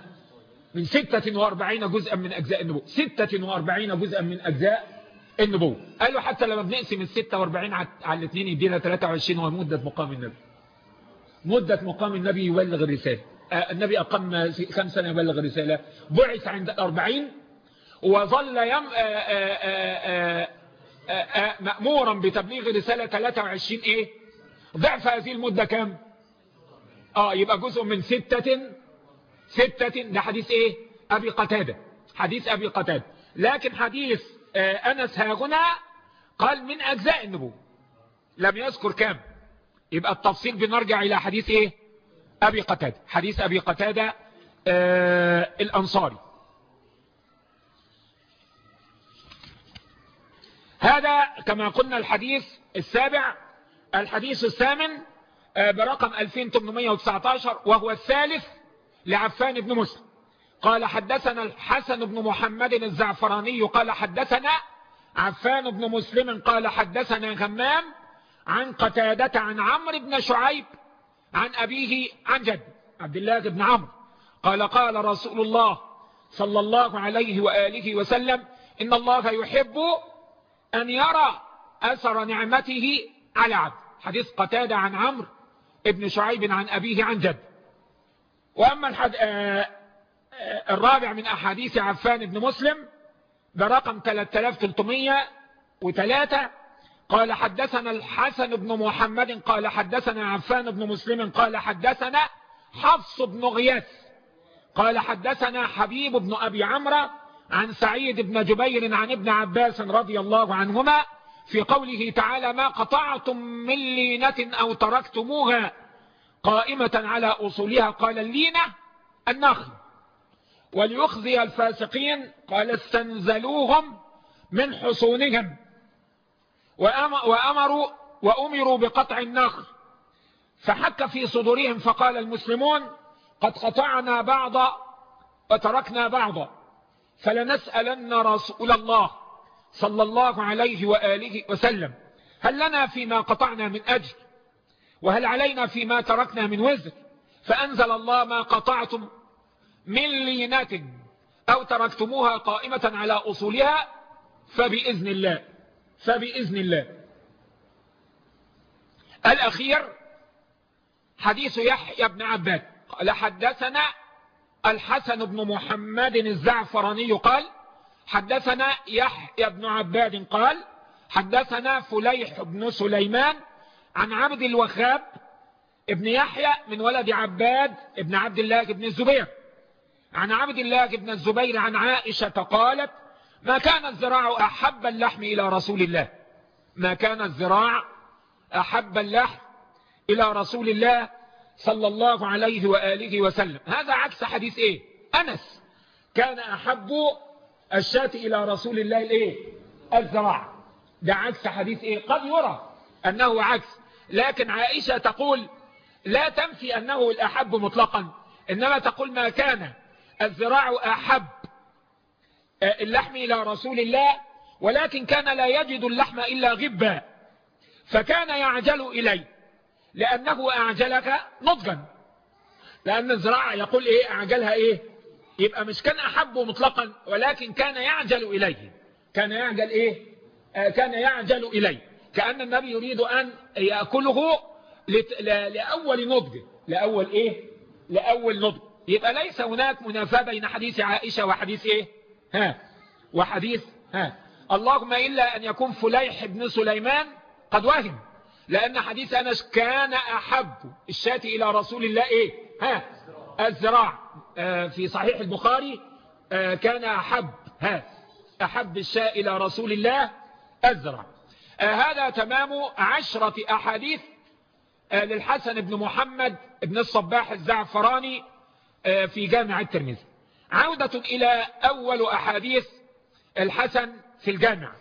من ستة وأربعين جزءا من أجزاء النبوة. ستة وأربعين جزءا من أجزاء النبوة. قالوا حتى لما بنقسم الستة وأربعين على الاثنين يدينا 23 هو مدة مقام النبي. مدة مقام النبي يبلغ الرسالة. النبي أقام كم سنة يبلغ الرسالة. بعث عند الأربعين وظل يم آآ آآ مأمورا بتبليغ الرسالة 23 إيه؟ ضعف هذه المدة كم؟ آه يبقى جزء من ستة ستة ده حديث إيه؟ أبي قتادة. حديث أبي قتادة. لكن حديث أنس هاغنا قال من أجزاء النبوة. لم يذكر كم. يبقى التفصيل بنرجع إلى حديث إيه؟ أبي قتادة. حديث أبي قتادة آه الأنصاري. هذا كما قلنا الحديث السابع الحديث الثامن آه برقم 2819 وهو الثالث لعفان بن مسلم. قال حدثنا الحسن بن محمد الزعفراني قال حدثنا عفان بن مسلم قال حدثنا غمام عن قتادة عن عمرو بن شعيب عن أبيه عن جد عبد الله بن عمرو. قال قال رسول الله صلى الله عليه وآله وسلم إن الله يحب أن يرى أثر نعمته على عبد. حديث قتادة عن عمرو ابن شعيب عن أبيه عن جد. وأما الحد... آآ آآ الرابع من أحاديث عفان بن مسلم برقم 3303 قال حدثنا الحسن بن محمد قال حدثنا عفان بن مسلم قال حدثنا حفص بن غياث قال حدثنا حبيب بن أبي عمرو عن سعيد بن جبير عن ابن عباس رضي الله عنهما في قوله تعالى ما قطعتم من لينة أو تركتموها قائمة على أصولها قال اللينة النخل. وليخزي الفاسقين قال استنزلوهم من حصونهم. وأمروا وأمروا بقطع النخل. فحك في صدورهم فقال المسلمون قد قطعنا بعضا وتركنا بعضا. فلنسألن رسول الله صلى الله عليه وآله وسلم هل لنا فيما قطعنا من أجل وهل علينا فيما تركنا من وزر؟ فأنزل الله ما قطعتم من لينة أو تركتموها قائمة على أصولها فبإذن الله فبإذن الله. الأخير حديث يحيى بن عباد قال حدثنا الحسن بن محمد الزعفراني قال حدثنا يحيى بن عباد قال حدثنا فليح بن سليمان عن عبد الوخاب ابن يحيى من ولد عباد ابن عبد الله بن الزبير. عن عبد الله بن الزبير عن عائشة قالت ما كان الزراع أحب اللحم إلى رسول الله. ما كان الزراع أحب اللحم إلى رسول الله صلى الله عليه وآله وسلم. هذا عكس حديث إيه؟ أنس. كان أحب الشاة إلى رسول الله الإيه الزراع. ده عكس حديث إيه؟ قد يرى أنه عكس. لكن عائشة تقول لا تنفي أنه الأحب مطلقا. إنما تقول ما كان الزراع أحب اللحم إلى رسول الله ولكن كان لا يجد اللحم إلا غبا. فكان يعجل إليه. لأنه أعجلك نضجا. لأن الزراعة يقول إيه أعجلها إيه؟ يبقى مش كان أحبه مطلقا ولكن كان يعجل إليه. كان يعجل إيه؟ آه كان يعجل إليه. كأن النبي يريد أن يأكله لأول نضج. لأول إيه؟ لأول نضج. يبقى ليس هناك منافاة بين حديث عائشة وحديث إيه؟ ها وحديث ها. اللهم إلا أن يكون فليح بن سليمان قد وهم. لأن حديث أنس كان أحب الشاة إلى رسول الله إيه؟ ها؟ الزراع آه في صحيح البخاري آه كان أحب ها؟ أحب الشاة إلى رسول الله الزراع آه هذا تمام عشرة أحاديث للحسن بن محمد بن الصباح الزعفراني في جامع الترمذي. عودة إلى أول أحاديث الحسن في الجامع.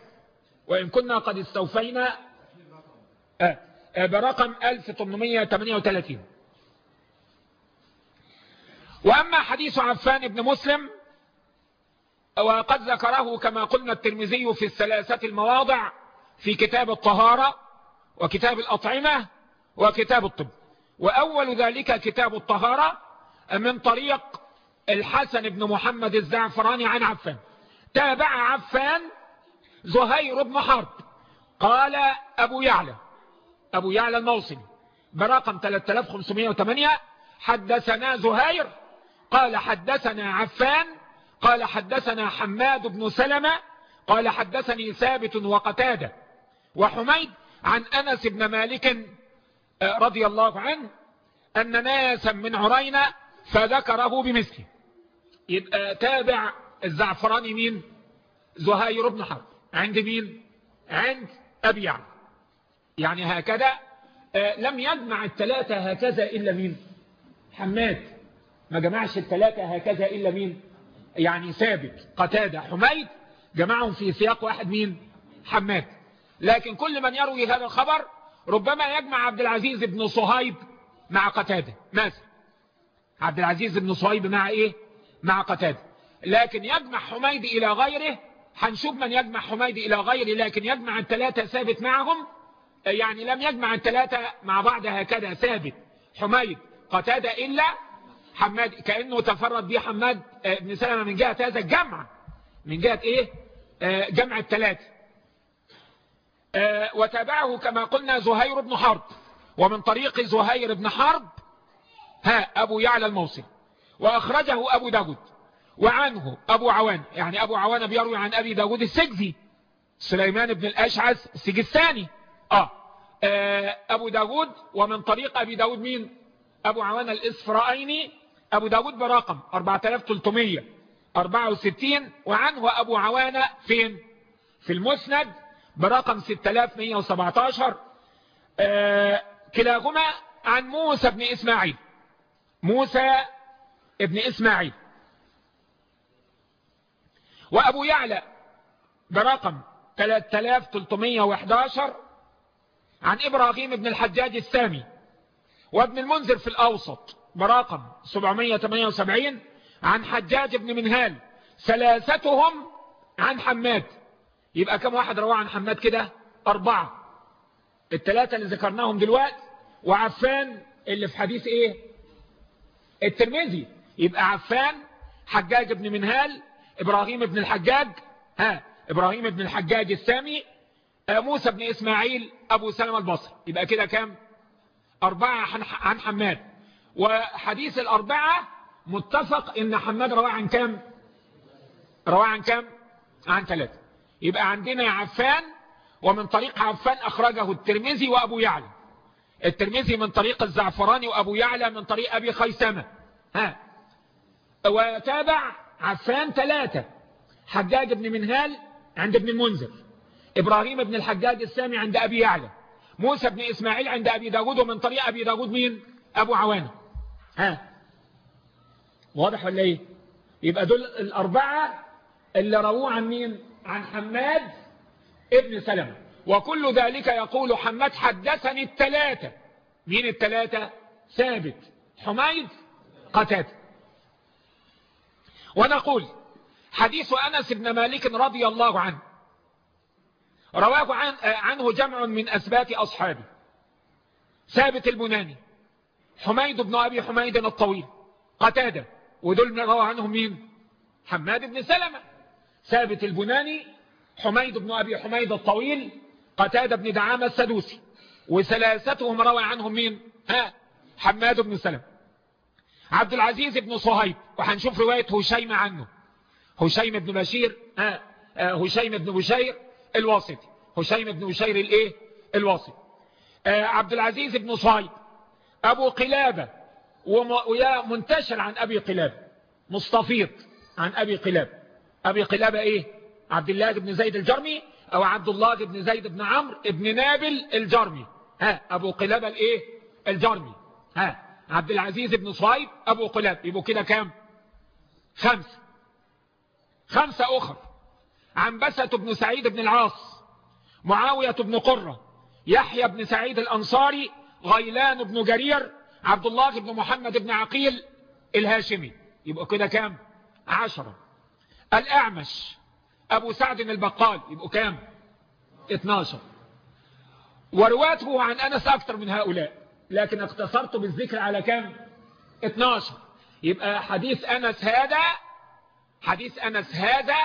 وإن كنا قد استوفينا برقم 1838 وأما حديث عفان بن مسلم وقد ذكره كما قلنا الترمذي في الثلاثة المواضع في كتاب الطهارة وكتاب الأطعمة وكتاب الطب. وأول ذلك كتاب الطهارة من طريق الحسن بن محمد الزعفراني عن عفان. تابع عفان زهير بن حرب. قال أبو يعلى أبو يعلى الموصلي. برقم 3508 حدثنا زهير. قال حدثنا عفان. قال حدثنا حماد بن سلمة. قال حدثني ثابت وقتادة. وحميد عن أنس بن مالك رضي الله عنه أن ناسا من عرينة فذكره بمثله. يبقى تابع الزعفراني مين؟ زهير بن حرب. عند مين؟ عند أبي يعني يعني هكذا لم يجمع الثلاثة هكذا إلا مين؟ حماد. ما جمعش الثلاثة هكذا إلا مين؟ يعني ثابت. قتادة حميد جمعهم في سياق واحد مين؟ حماد. لكن كل من يروي هذا الخبر ربما يجمع عبد العزيز بن صهيب مع قتادة. ماذا؟ عبد العزيز بن صهيب مع إيه؟ مع قتادة. لكن يجمع حميد إلى غيره. هنشوف من يجمع حميد إلى غيره لكن يجمع الثلاثة ثابت معهم. يعني لم يجمع الثلاثة مع بعض هكذا ثابت. حميد قتادة إلا حماد كأنه تفرد به حماد بن سلمة من جهة هذا الجمع من جهة إيه؟ جمع الثلاثة. وتابعه كما قلنا زهير بن حرب. ومن طريق زهير بن حرب ها أبو يعلى الموصل وأخرجه أبو داود. وعنه أبو عوان. يعني أبو عوان بيروي عن أبي داود السجزي سليمان بن الأشعث السجستاني. آه. آه أبو داود ومن طريق أبي داود مين؟ أبو عوان الإسفرائيني أبو داود برقم 4364 وعنه أبو عوان فين؟ في المسند برقم 6117 آه كلاهما عن موسى بن إسماعيل. موسى ابن إسماعيل. وأبو يعلى برقم 3311 عن إبراهيم بن الحجاج السامي وابن المنذر في الأوسط برقم 778 عن حجاج بن منهال ثلاثتهم عن حماد. يبقى كم واحد رواه عن حماد كده؟ أربعة. الثلاثة اللي ذكرناهم دلوقتي وعفان اللي في حديث إيه؟ الترمذي. يبقى عفان حجاج بن منهال إبراهيم بن الحجاج ها إبراهيم بن الحجاج السامي موسى بن إسماعيل أبو سلمة البصري. يبقى كده كام؟ أربعة عن حماد. وحديث الأربعة متفق إن حماد رواه عن كام؟ رواه عن كام؟ عن ثلاثة. يبقى عندنا عفان ومن طريق عفان أخرجه الترمذي وأبو يعلى. الترمذي من طريق الزعفراني وأبو يعلى من طريق أبي خيثمة. ها. وتابع عفان ثلاثة. حجاج بن منهال عند ابن المنذر إبراهيم بن الحجاج السامي عند أبي يعلى موسى بن إسماعيل عند أبي داود ومن طريق أبي داود مين؟ أبو عوانة. ها؟ واضح ولا إيه؟ يبقى دول الأربعة اللي رووا عن مين؟ عن حماد ابن سلمة. وكل ذلك يقول حماد حدثني الثلاثة مين الثلاثة ثابت. حميد قتادة. ونقول حديث أنس بن مالك رضي الله عنه. رواه عن عنه جمع من أثبات أصحابه. ثابت البناني. حميد بن أبي حميد الطويل. قتادة. ودول روى عنهم مين؟ حماد بن سلمة. ثابت البناني. حميد بن أبي حميد الطويل. قتادة بن دعامة السدوسي. وثلاثتهم روى عنهم مين؟ ها حماد بن سلمة. عبد العزيز بن صهيب. وهنشوف رواية هشيم عنه. هشيم بن بشير. ها هشيم بن بشير. الواسطي. هشيم بن بشير الإيه؟ الواسطي. عبد العزيز بن صهيب أبو قلابة. ويا منتشر عن أبي قلابة. مستفيض عن أبي قلابة. أبي قلابة إيه؟ عبد الله بن زيد الجرمي أو عبد الله بن زيد بن عمرو بن نابل الجرمي. ها أبو قلابة الإيه؟ الجرمي. ها عبد العزيز بن صهيب أبو قلاب يبقوا كده كام؟ خمسة. خمسة اخر عنبسة بن سعيد بن العاص معاوية بن قرة يحيى بن سعيد الأنصاري غيلان بن جرير عبد الله بن محمد بن عقيل الهاشمي. يبقوا كده كام؟ عشرة. الأعمش أبو سعد البقال يبقوا كام؟ 12 ورواته عن أنس أكثر من هؤلاء لكن اقتصرت بالذكر على كام؟ 12 يبقى حديث أنس هذا حديث أنس هذا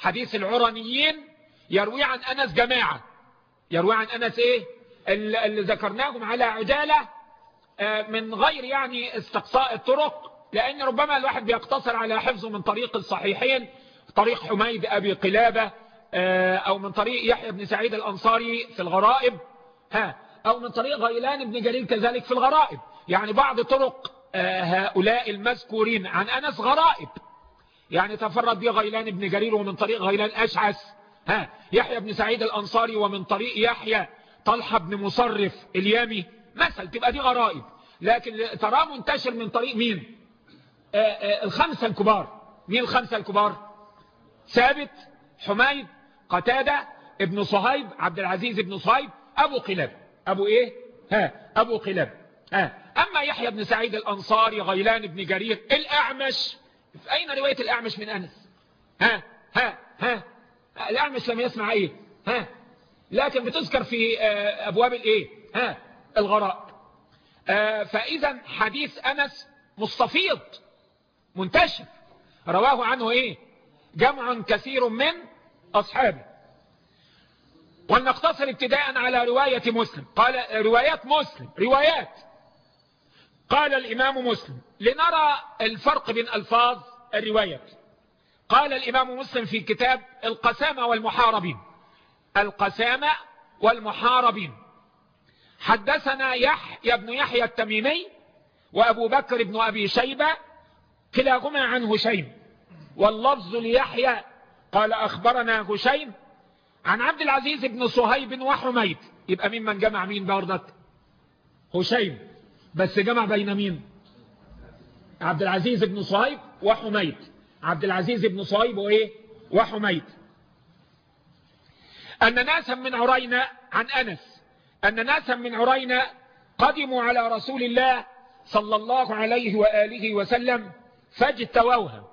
حديث العرنيين يروي عن أنس جماعة. يروي عن أنس إيه؟ اللي ذكرناهم على عجالة آه، من غير يعني استقصاء الطرق لأن ربما الواحد بيقتصر على حفظه من طريق الصحيحين طريق حميد أبي قلابة آه، أو من طريق يحيى بن سعيد الأنصاري في الغرائب ها أو من طريق غيلان بن جرير كذلك في الغرائب. يعني بعض طرق آه، هؤلاء المذكورين عن أنس غرائب. يعني تفرد به غيلان بن جرير ومن طريق غيلان أشعث. ها يحيى بن سعيد الأنصاري ومن طريق يحيى طلحة بن مصرف اليامي. مثل تبقى دي غرائب. لكن تراه منتشر من طريق مين؟ آآ آه، آآ الخمسة الكبار. مين الخمسة الكبار؟ ثابت حميد قتادة ابن صهيب عبد العزيز بن صهيب أبو قلاب. أبو إيه؟ ها أبو قلاب. ها أما يحيى بن سعيد الأنصاري غيلان بن جرير الأعمش أين رواية الأعمش من أنس؟ ها ها ها. الأعمش لم يسمع إيه؟ ها. لكن بتذكر في آه، أبواب الإيه؟ ها الغراء. آه، فإذا حديث أنس مستفيض منتشر. رواه عنه إيه؟ جمع كثير من أصحابه. ولنقتصر ابتداء على رواية مسلم. قال روايات مسلم روايات. قال الإمام مسلم لنرى الفرق بين ألفاظ الروايات قال الإمام مسلم في كتاب القسامة والمحاربين. القسامة والمحاربين. حدثنا يحيى بن يحيى التميمي وأبو بكر بن أبي شيبة كلاهما عن هشيم. واللفظ ليحيى قال أخبرنا هشيم عن عبد العزيز بن صهيب وحميد. يبقى ممن جمع مين بردك؟ هشيم. بس جمع بين مين؟ عبد العزيز بن صهيب وحميد. عبد العزيز بن صهيب وإيه؟ وحميد. أن ناسا من عرينا عن أنس. أن ناسا من عرينا قدموا على رسول الله صلى الله عليه وآله وسلم فاجتووها.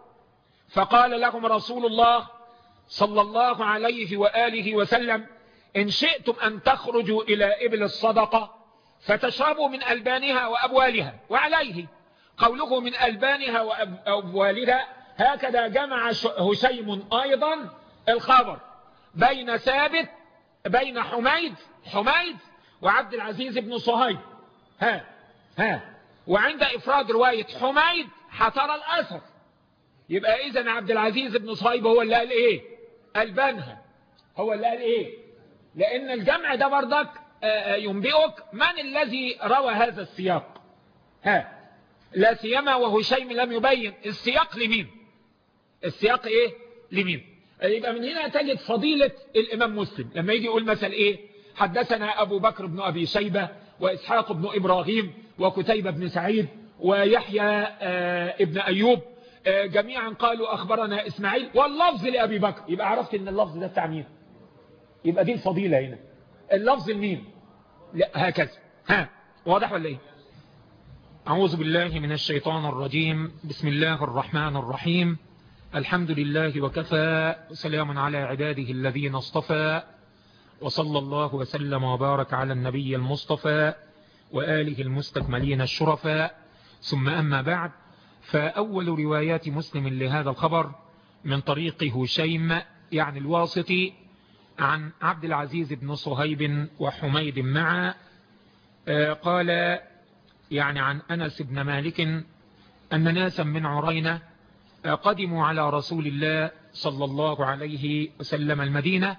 فقال لهم رسول الله صلى الله عليه وآله وسلم إن شئتم أن تخرجوا إلى إبل الصدقة فتشربوا من ألبانها وأبوالها. وعليه قوله من ألبانها وأبوالها هكذا جمع هشيم أيضا الخبر بين ثابت بين حميد حميد وعبد العزيز بن صهيب. ها ها. وعند إفراد رواية حميد حترى الأثر. يبقى إذن عبد العزيز بن صهيب هو اللي قال إيه؟ ألبانها. هو اللي قال إيه؟ لأن الجمع ده بردك ينبئك من الذي روى هذا السياق؟ ها لا سيما وهشيم لم يبين. السياق لمين؟ السياق إيه؟ لمين؟ يبقى من هنا تجد فضيلة الإمام مسلم. لما يجي يقول مثل إيه؟ حدثنا أبو بكر بن أبي شيبة وإسحاق بن إبراهيم وكتيبة بن سعيد ويحيى آه ابن أيوب آه جميعا قالوا أخبرنا إسماعيل واللفظ لأبي بكر. يبقى عرفت إن اللفظ ده مين؟ يبقى دي الفضيلة هنا. اللفظ لمين لا هكذا. ها واضح ولا إيه؟ أعوذ بالله من الشيطان الرجيم. بسم الله الرحمن الرحيم. الحمد لله وكفى. سلام على عباده الذين اصطفى. وصلى الله وسلم وبارك على النبي المصطفى وآله المستكملين الشرفاء. ثم أما بعد فأول روايات مسلم لهذا الخبر من طريق هشيم يعني الواسطي عن عبد العزيز بن صهيب وحميد معا آه، قال يعني عن أنس بن مالك أن ناسا من عرينة قدموا على رسول الله صلى الله عليه وسلم المدينة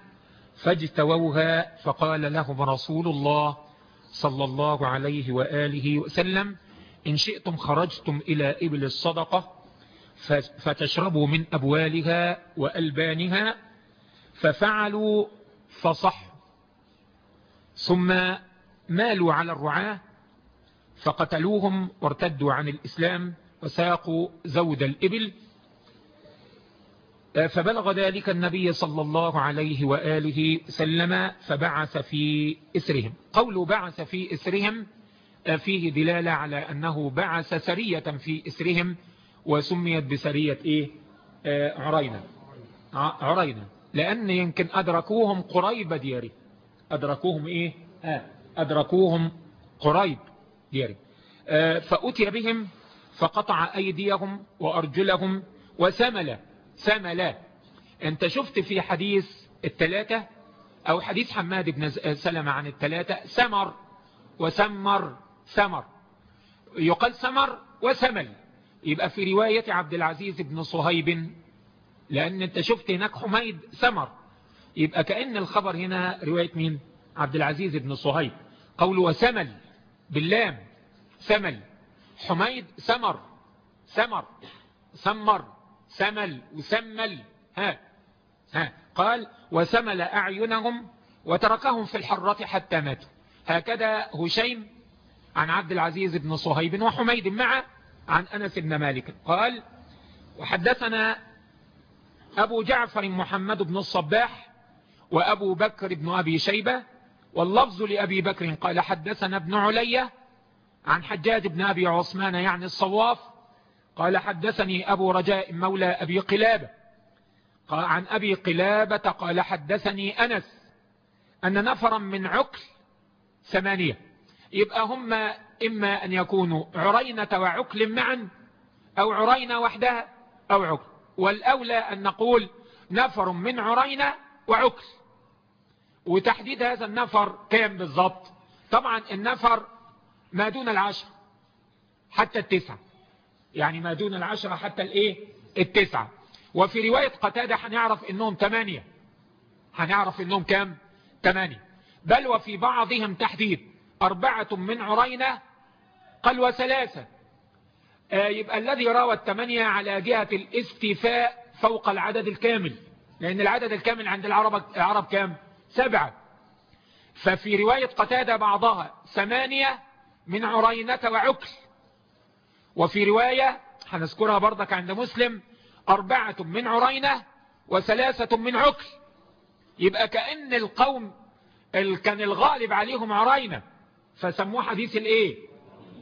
فاجتووها فقال لهم رسول الله صلى الله عليه وآله وسلم إن شئتم خرجتم إلى إبل الصدقة فتشربوا من أبوالها وألبانها ففعلوا فصحوا ثم مالوا على الرعاة فقتلوهم وارتدوا عن الإسلام وساقوا زود الإبل. فبلغ ذلك النبي صلى الله عليه وآله سلم فبعث في إسرهم. قول بعث في إسرهم فيه دلالة على أنه بعث سرية في إسرهم وسميت بسرية إيه؟ آه عرينة. عرينة. لأن يمكن أدركوهم قريب دياري. أدركوهم إيه؟ آه أدركوهم قريب دياري. آه فأتي بهم فقطع أيديهم وأرجلهم وسمل سمل أنت شفت في حديث التلاتة؟ أو حديث حماد بن سلمة عن التلاتة؟ سمر وسمر سمر يقال سمر وسمل يبقى في رواية عبد العزيز بن صهيب لأن أنت شفت هناك حميد سمر يبقى كأن الخبر هنا رواية مين؟ عبد العزيز بن صهيب. قول وسمل باللام. سمل. حميد سمر سمر سمر سمل وسمل. ها. ها. قال وسمل أعينهم وتركهم في الحرة حتى ماتوا. هكذا هشيم عن عبد العزيز بن صهيب وحميد معه عن أنس بن مالك. قال وحدثنا أبو جعفر محمد بن الصباح وأبو بكر بن أبي شيبة واللفظ لأبي بكر قال حدثنا ابن علية عن حجاج بن أبي عثمان يعني الصواف قال حدثني أبو رجاء مولى أبي قلابة قال عن أبي قلابة قال حدثني أنس أن نفرا من عقل ثمانية يبقى هم إما أن يكونوا عرينة وعقل معا أو عرينة وحدها أو عقل. والأولى أن نقول نفر من عرينة وعقل وتحديد هذا النفر كام بالضبط؟ طبعا النفر ما دون العشر حتى التسعة. يعني ما دون العشرة حتى الإيه؟ التسعة. وفي رواية قتادة هنعرف إنهم تمانية هنعرف إنهم كام؟ تمانية بل وفي بعضهم تحديد أربعة من عرينة قال وثلاثة. يبقى الذي راوى التمانية على جهة الاستيفاء فوق العدد الكامل. لأن العدد الكامل عند العرب, العرب كام؟ سبعة. ففي رواية قتادة بعضها ثمانية من عرينة وعكل وفي رواية هنذكرها برضك عند مسلم أربعة من عرينة وثلاثة من عكل يبقى كأن القوم كان الغالب عليهم عرينة. فسموه حديث الإيه؟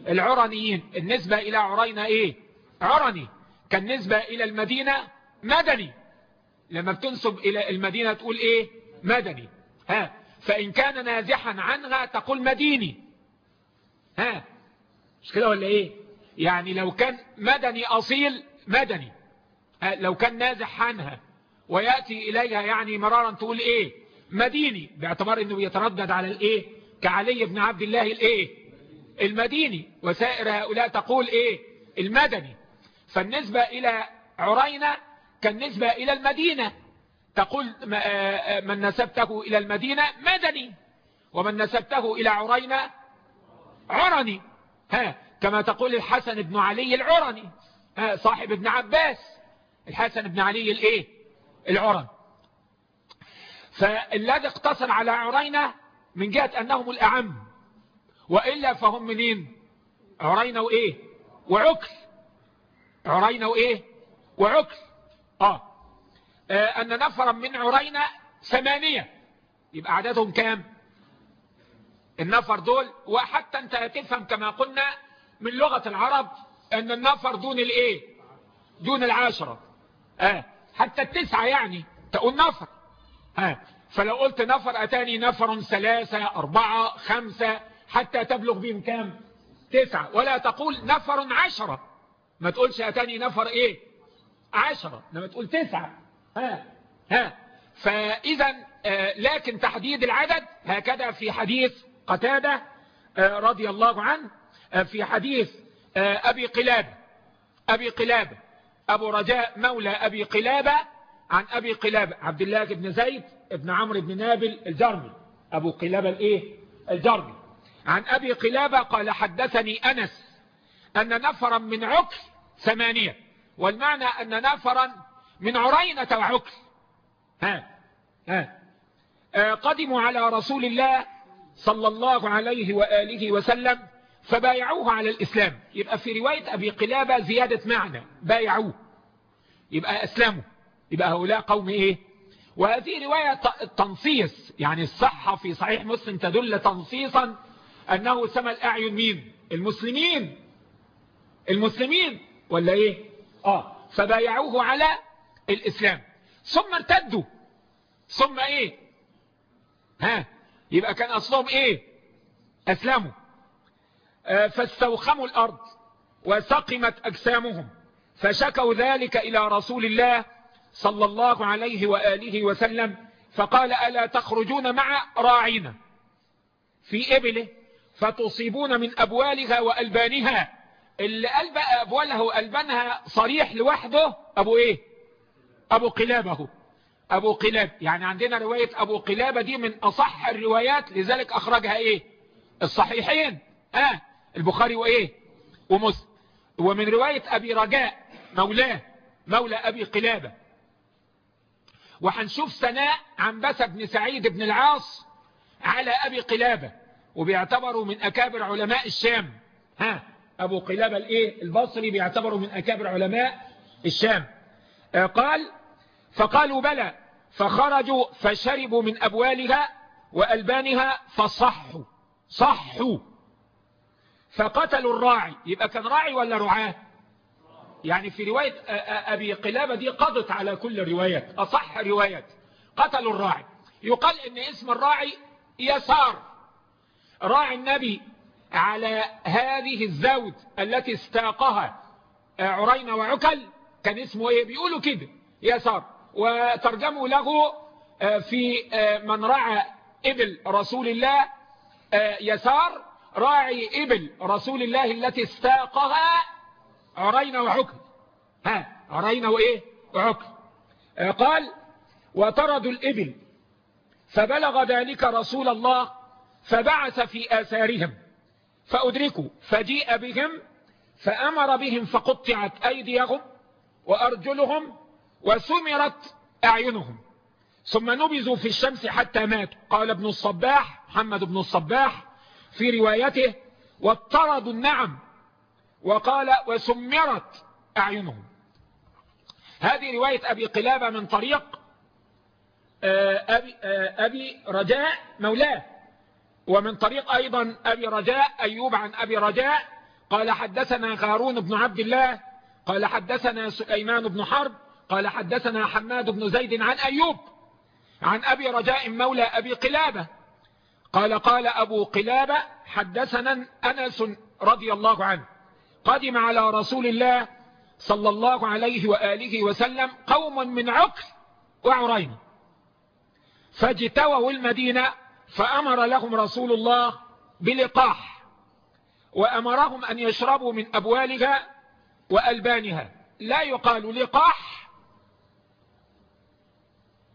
العرنيين النسبة إلى عرينة إيه؟ عرني. كان نسبة إلى المدينة مدني. لما بتنسب إلى المدينة تقول إيه؟ مدني. ها فإن كان نازحا عنها تقول مديني. ها مش كده ولا إيه؟ يعني لو كان مدني أصيل مدني. ها لو كان نازح عنها ويأتي إليها يعني مرارا تقول إيه؟ مديني. باعتبار إنه بيتردد على الإيه؟ كعلي بن عبد الله الإيه؟ المديني. وسائر هؤلاء تقول إيه؟ المدني. فالنسبة إلى عرينة كالنسبة إلى المدينة. تقول من نسبته إلى المدينة مدني. ومن نسبته إلى عرينة عرني. ها كما تقول الحسن بن علي العرني. ها صاحب ابن عباس. الحسن بن علي الإيه؟ العرن فالذي اقتصر على عرينة من جهة أنهم الأعم. وإلا فهم منين؟ عرينة وإيه؟ وعكل عرينة وإيه؟ وعكل آه. آه أن نفرا من عرينة ثمانية. يبقى عددهم كام؟ النفر دول وحتى أنت تفهم كما قلنا من لغة العرب أن النفر دون الإيه؟ دون العاشرة آه. حتى التسعة يعني تقول نفر. آه. فلو قلت نفر أتاني نفر ثلاثة أربعة خمسة. حتى تبلغ بهم كام؟ تسعة. ولا تقول نفر عشرة. ما تقولش أتاني نفر إيه؟ عشرة. لما تقول تسعة. ها ها. فإذا آه لكن تحديد العدد هكذا في حديث قتادة آه رضي الله عنه آه في حديث أبي قلابة أبي قلابة أبو رجاء مولى أبي قلابة عن أبي قلابة عبد الله بن زيد ابن عمرو بن نابل الجرمي. أبو قلابة الإيه؟ الجرمي. عن أبي قلابة قال حدثني أنس أن نفرا من عكل ثمانية والمعنى أن نفرا من عرينة وعكل ها ها. آه قدموا على رسول الله صلى الله عليه وآله وسلم فبايعوه على الإسلام. يبقى في رواية أبي قلابة زيادة معنى بايعوه. يبقى أسلموا. يبقى هؤلاء قوم إيه؟ وهذه رواية تنصيص يعني الصحة في صحيح مسلم تدل تنصيصا أنه سمى الأعين مين المسلمين. المسلمين. ولا إيه؟ آه. فبايعوه على الإسلام. ثم ارتدوا. ثم إيه؟ ها؟ يبقى كان أصلهم إيه؟ أسلموا. آه فاستوخموا الأرض وسقمت أجسامهم. فشكوا ذلك إلى رسول الله صلى الله عليه وآله وسلم. فقال ألا تخرجون مع راعينا؟ في إبله. فتصيبون من أبوالها وألبانها. اللي قلب أبوالها وألبانها صريح لوحده أبو إيه؟ أبو قلابة أبو قلاب. يعني عندنا رواية أبو قلابة دي من أصح الروايات لذلك أخرجها إيه؟ الصحيحين. آه. البخاري وإيه؟ ومسلم ومن رواية أبي رجاء مولاه مولى أبي قلابة. وحنشوف ثناء عنبسة بن سعيد بن العاص على أبي قلابة. وبيعتبروا من أكابر علماء الشام. ها أبو قلابة الإيه؟ البصري بيعتبروا من أكابر علماء الشام. آه قال فقالوا بلى فخرجوا فشربوا من أبوالها وألبانها فصحوا صحوا. فقتلوا الراعي. يبقى كان راعي ولا رعاة؟ يعني في رواية أبي قلابة دي قضت على كل الروايات أصح روايات. قتلوا الراعي. يقال إن اسم الراعي يسار. راعي النبي على هذه الزوج التي استاقها عرين وعكل كان اسمه إيه؟ بيقولوا كده يسار. وترجموا له في من رعى إبل رسول الله يسار راعي إبل رسول الله التي استاقها عرين وعكل. ها عرين وإيه؟ وعكل. قال وطردوا الإبل فبلغ ذلك رسول الله فبعث في آثارهم فأدركوا فجيء بهم فأمر بهم فقطعت أيديهم وأرجلهم وسمرت أعينهم. ثم نبذوا في الشمس حتى ماتوا. قال ابن الصباح محمد بن الصباح في روايته واضطردوا النعم وقال وسمرت أعينهم. هذه رواية أبي قلابة من طريق أبي, أبي رجاء مولاه. ومن طريق أيضا أبي رجاء أيوب عن أبي رجاء قال حدثنا غارون بن عبد الله قال حدثنا سليمان بن حرب قال حدثنا حماد بن زيد عن أيوب عن أبي رجاء مولى أبي قلابة. قال قال أبو قلابة حدثنا أنس رضي الله عنه قدم على رسول الله صلى الله عليه وآله وسلم قوم من عقل وعرين فاجتووا المدينة فأمر لهم رسول الله بلقاح وأمرهم أن يشربوا من أبوالها وألبانها. لا يقال لقاح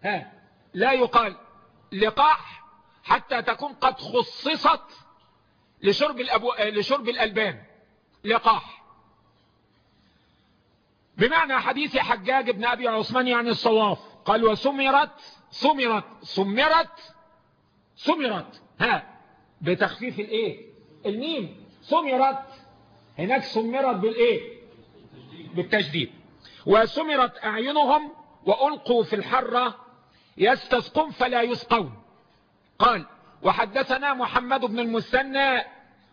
ها لا يقال لقاح حتى تكون قد خصصت لشرب, الأبو... لشرب الألبان. لقاح. بمعنى حديث حجاج بن أبي عثمان يعني الصواف. قال وسمرت سمرت سمرت سمرت ها بتخفيف الايه؟ الميم. سمرت هناك سمرت بالايه؟ بالتشديد وسمرت أعينهم وألقوا في الحرة يستسقون فلا يسقون. قال وحدثنا محمد بن المثنى.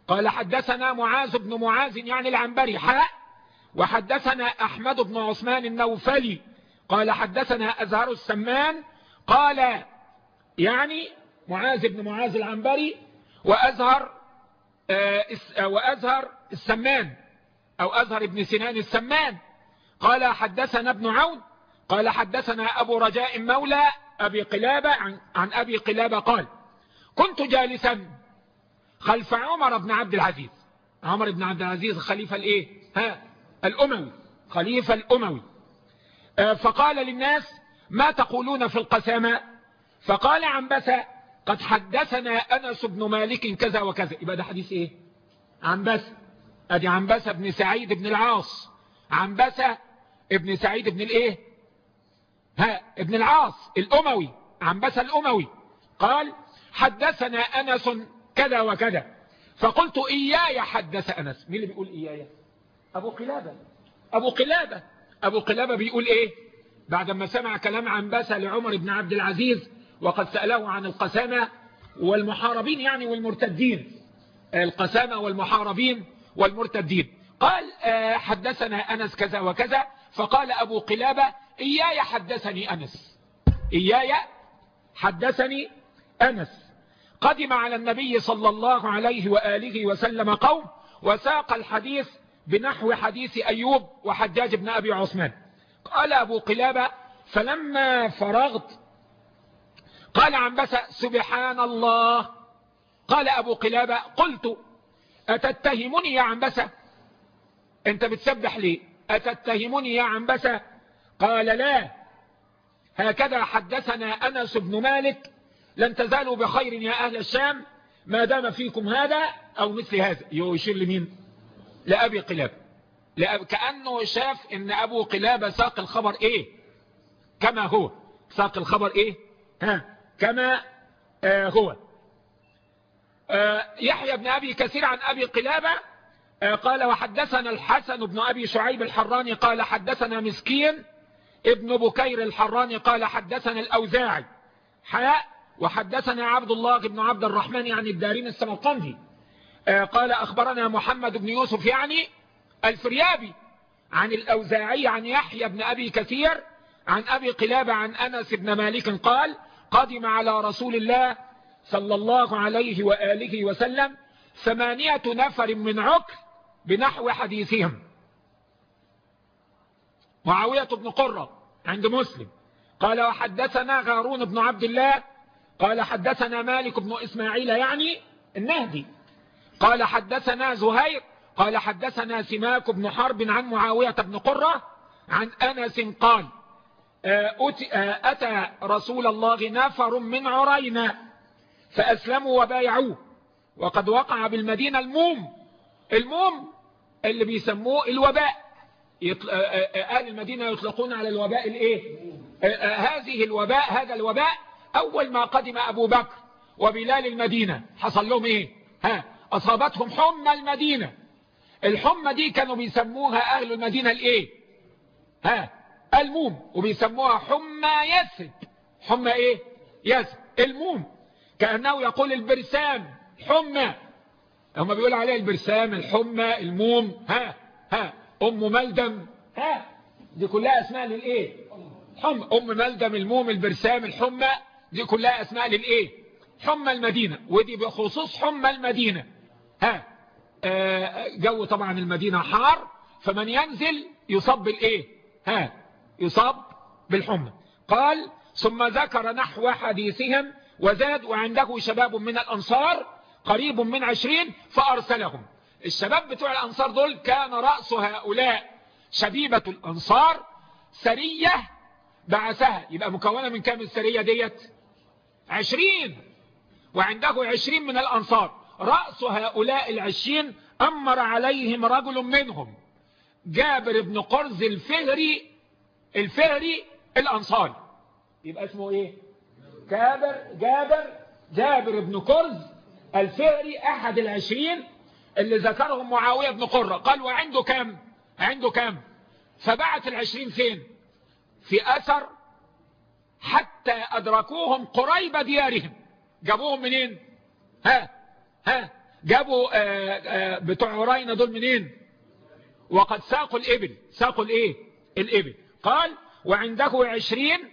قال حدثنا معاذ بن معاذ يعني العنبري. حاء وحدثنا أحمد بن عثمان النوفلي. قال حدثنا أزهر السمان. قال يعني معاذ بن معاذ العنبري وأزهر وأزهر السمان أو أزهر ابن سنان السمان. قال حدثنا ابن عون قال حدثنا أبو رجاء مولى أبي قلابة عن, عن أبي قلابة قال كنت جالسا خلف عمر بن عبد العزيز. عمر بن عبد العزيز خليفة الإيه؟ ها الأموي خليفة الأموي. فقال للناس ما تقولون في القسامة؟ فقال عنبسة قد حدثنا أنس بن مالك كذا وكذا. يبقى ده حديث إيه؟ عنبسة. أدي عنبسة بن سعيد بن العاص. عنبسة ابن سعيد بن الإيه؟ ها ابن العاص الأموي. عنبسة الأموي. قال حدثنا أنس كذا وكذا. فقلت إياي حدث أنس. مين اللي بيقول إياي؟ أبو قلابة. أبو قلابة. أبو قلابة بيقول إيه؟ بعدما سمع كلام عنبسة لعمر بن عبد العزيز وقد سأله عن القسامة والمحاربين يعني والمرتدين. القسامة والمحاربين والمرتدين. قال حدثنا أنس كذا وكذا. فقال أبو قلابة إياي حدثني أنس. إياي حدثني أنس. قدم على النبي صلى الله عليه وآله وسلم قوم وساق الحديث بنحو حديث أيوب وحجاج بن أبي عثمان. قال أبو قلابة فلما فرغت قال عنبسة سبحان الله. قال أبو قلابة قلت أتتهمني يا عنبسة أنت بتسبح لي. أتتهمني يا عنبسة قال لا. هكذا حدثنا أنس بن مالك. لن تزالوا بخير يا أهل الشام. ما دام فيكم هذا أو مثل هذا. يشير لمين؟ لأبي قلاب. لأب... كأنه شاف إن أبو قلابة ساق الخبر إيه؟ كما هو. ساق الخبر إيه؟ ها. كما آه هو. آه يحيى بن أبي كثير عن أبي قلابة آه قال وحدثنا الحسن بن أبي شعيب الحراني قال حدثنا مسكين ابن بكير الحراني قال حدثنا الأوزاعي حاء وحدثنا عبد الله بن عبد الرحمن يعني الدارين السمرقندي قال أخبرنا محمد بن يوسف يعني الفريابي عن الأوزاعي عن يحيى بن أبي كثير عن أبي قلابة عن أنس بن مالك قال قدم على رسول الله صلى الله عليه وآله وسلم ثمانية نفر من عكر بنحو حديثهم. معاوية بن قرة عند مسلم. قال وحدثنا غارون بن عبد الله. قال حدثنا مالك بن إسماعيل يعني النهدي. قال حدثنا زهير. قال حدثنا سماك بن حرب عن معاوية بن قرة عن أنس قال أتى رسول الله نفر من عرينا فأسلموا وبايعوه. وقد وقع بالمدينة الموم. الموم اللي بيسموه الوباء. أهل المدينة يطلقون على الوباء الإيه؟ هذه الوباء هذا الوباء أول ما قدم أبو بكر وبلال المدينة. حصل لهم إيه؟ ها أصابتهم حمى المدينة. الحمى دي كانوا بيسموها أهل المدينة الإيه؟ ها الموم وبيسموها حمى يسد حمى إيه؟ يسد الموم. كأنه يقول البرسام حمى. هم بيقول عليها البرسام الحمى الموم ها ها. أم ملدم ها. دي كلها أسماء للإيه؟ حمى. أم ملدم الموم البرسام الحمى. دي كلها أسماء للإيه؟ حمى المدينة. ودي بخصوص حمى المدينة. ها. آه جو طبعا المدينة حار فمن ينزل يصاب بالايه ها. يصاب بالحمى. قال ثم ذكر نحو حديثهم وزاد وعنده شباب من الأنصار قريب من عشرين فأرسلهم. الشباب بتوع الأنصار دول كان رأس هؤلاء شبيبة الأنصار سرية بعثها. يبقى مكونة من كام السرية ديت؟ عشرين. وعنده عشرين من الأنصار. رأس هؤلاء العشرين أمر عليهم رجل منهم جابر بن قرز الفهري الفهري الأنصاري. يبقى اسمه إيه؟ جابر جابر جابر بن قرز الفهري أحد العشرين اللي ذكرهم معاوية بن قرة. قال وعنده كام عنده كام فبعت العشرين فين؟ في أثر حتى أدركوهم قريب ديارهم. جابوهم منين؟ ها ها جابوا آآ آآ بتوع عرينا دول منين؟ وقد ساقوا الإبل. ساقوا الإيه؟ الإبل. قال وعنده عشرين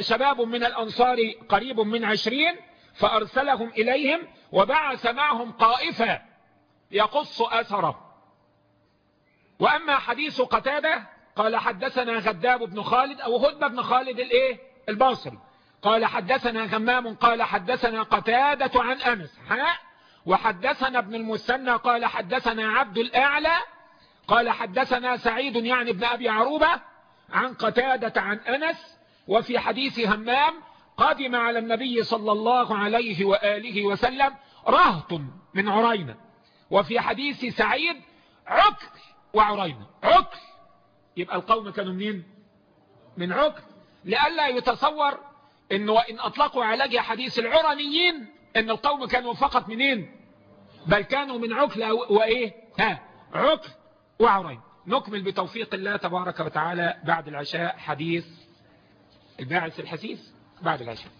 شباب من الأنصار قريب من عشرين فأرسلهم إليهم وبعث معهم قائفة يقص أثره. وأما حديث قتادة قال حدثنا غداب بن خالد أو هدب بن خالد الإيه؟ الباصري. قال حدثنا غمام قال حدثنا قتادة عن أنس حاء وحدثنا ابن المثنى قال حدثنا عبد الأعلى قال حدثنا سعيد يعني ابن أبي عروبة عن قتادة عن أنس وفي حديث همام قدم على النبي صلى الله عليه وآله وسلم رهط من عرينة. وفي حديث سعيد عكر وعرينة. عكر يبقى القوم كانوا منين؟ من عكر. لألا يتصور إنه وإن أطلقوا على حديث العرنيين إن القوم كانوا فقط منين؟ بل كانوا من عكر وإيه؟ ها عكر وعرين نكمل بتوفيق الله تبارك وتعالى بعد العشاء حديث الباعث الحسيس بعد العشاء.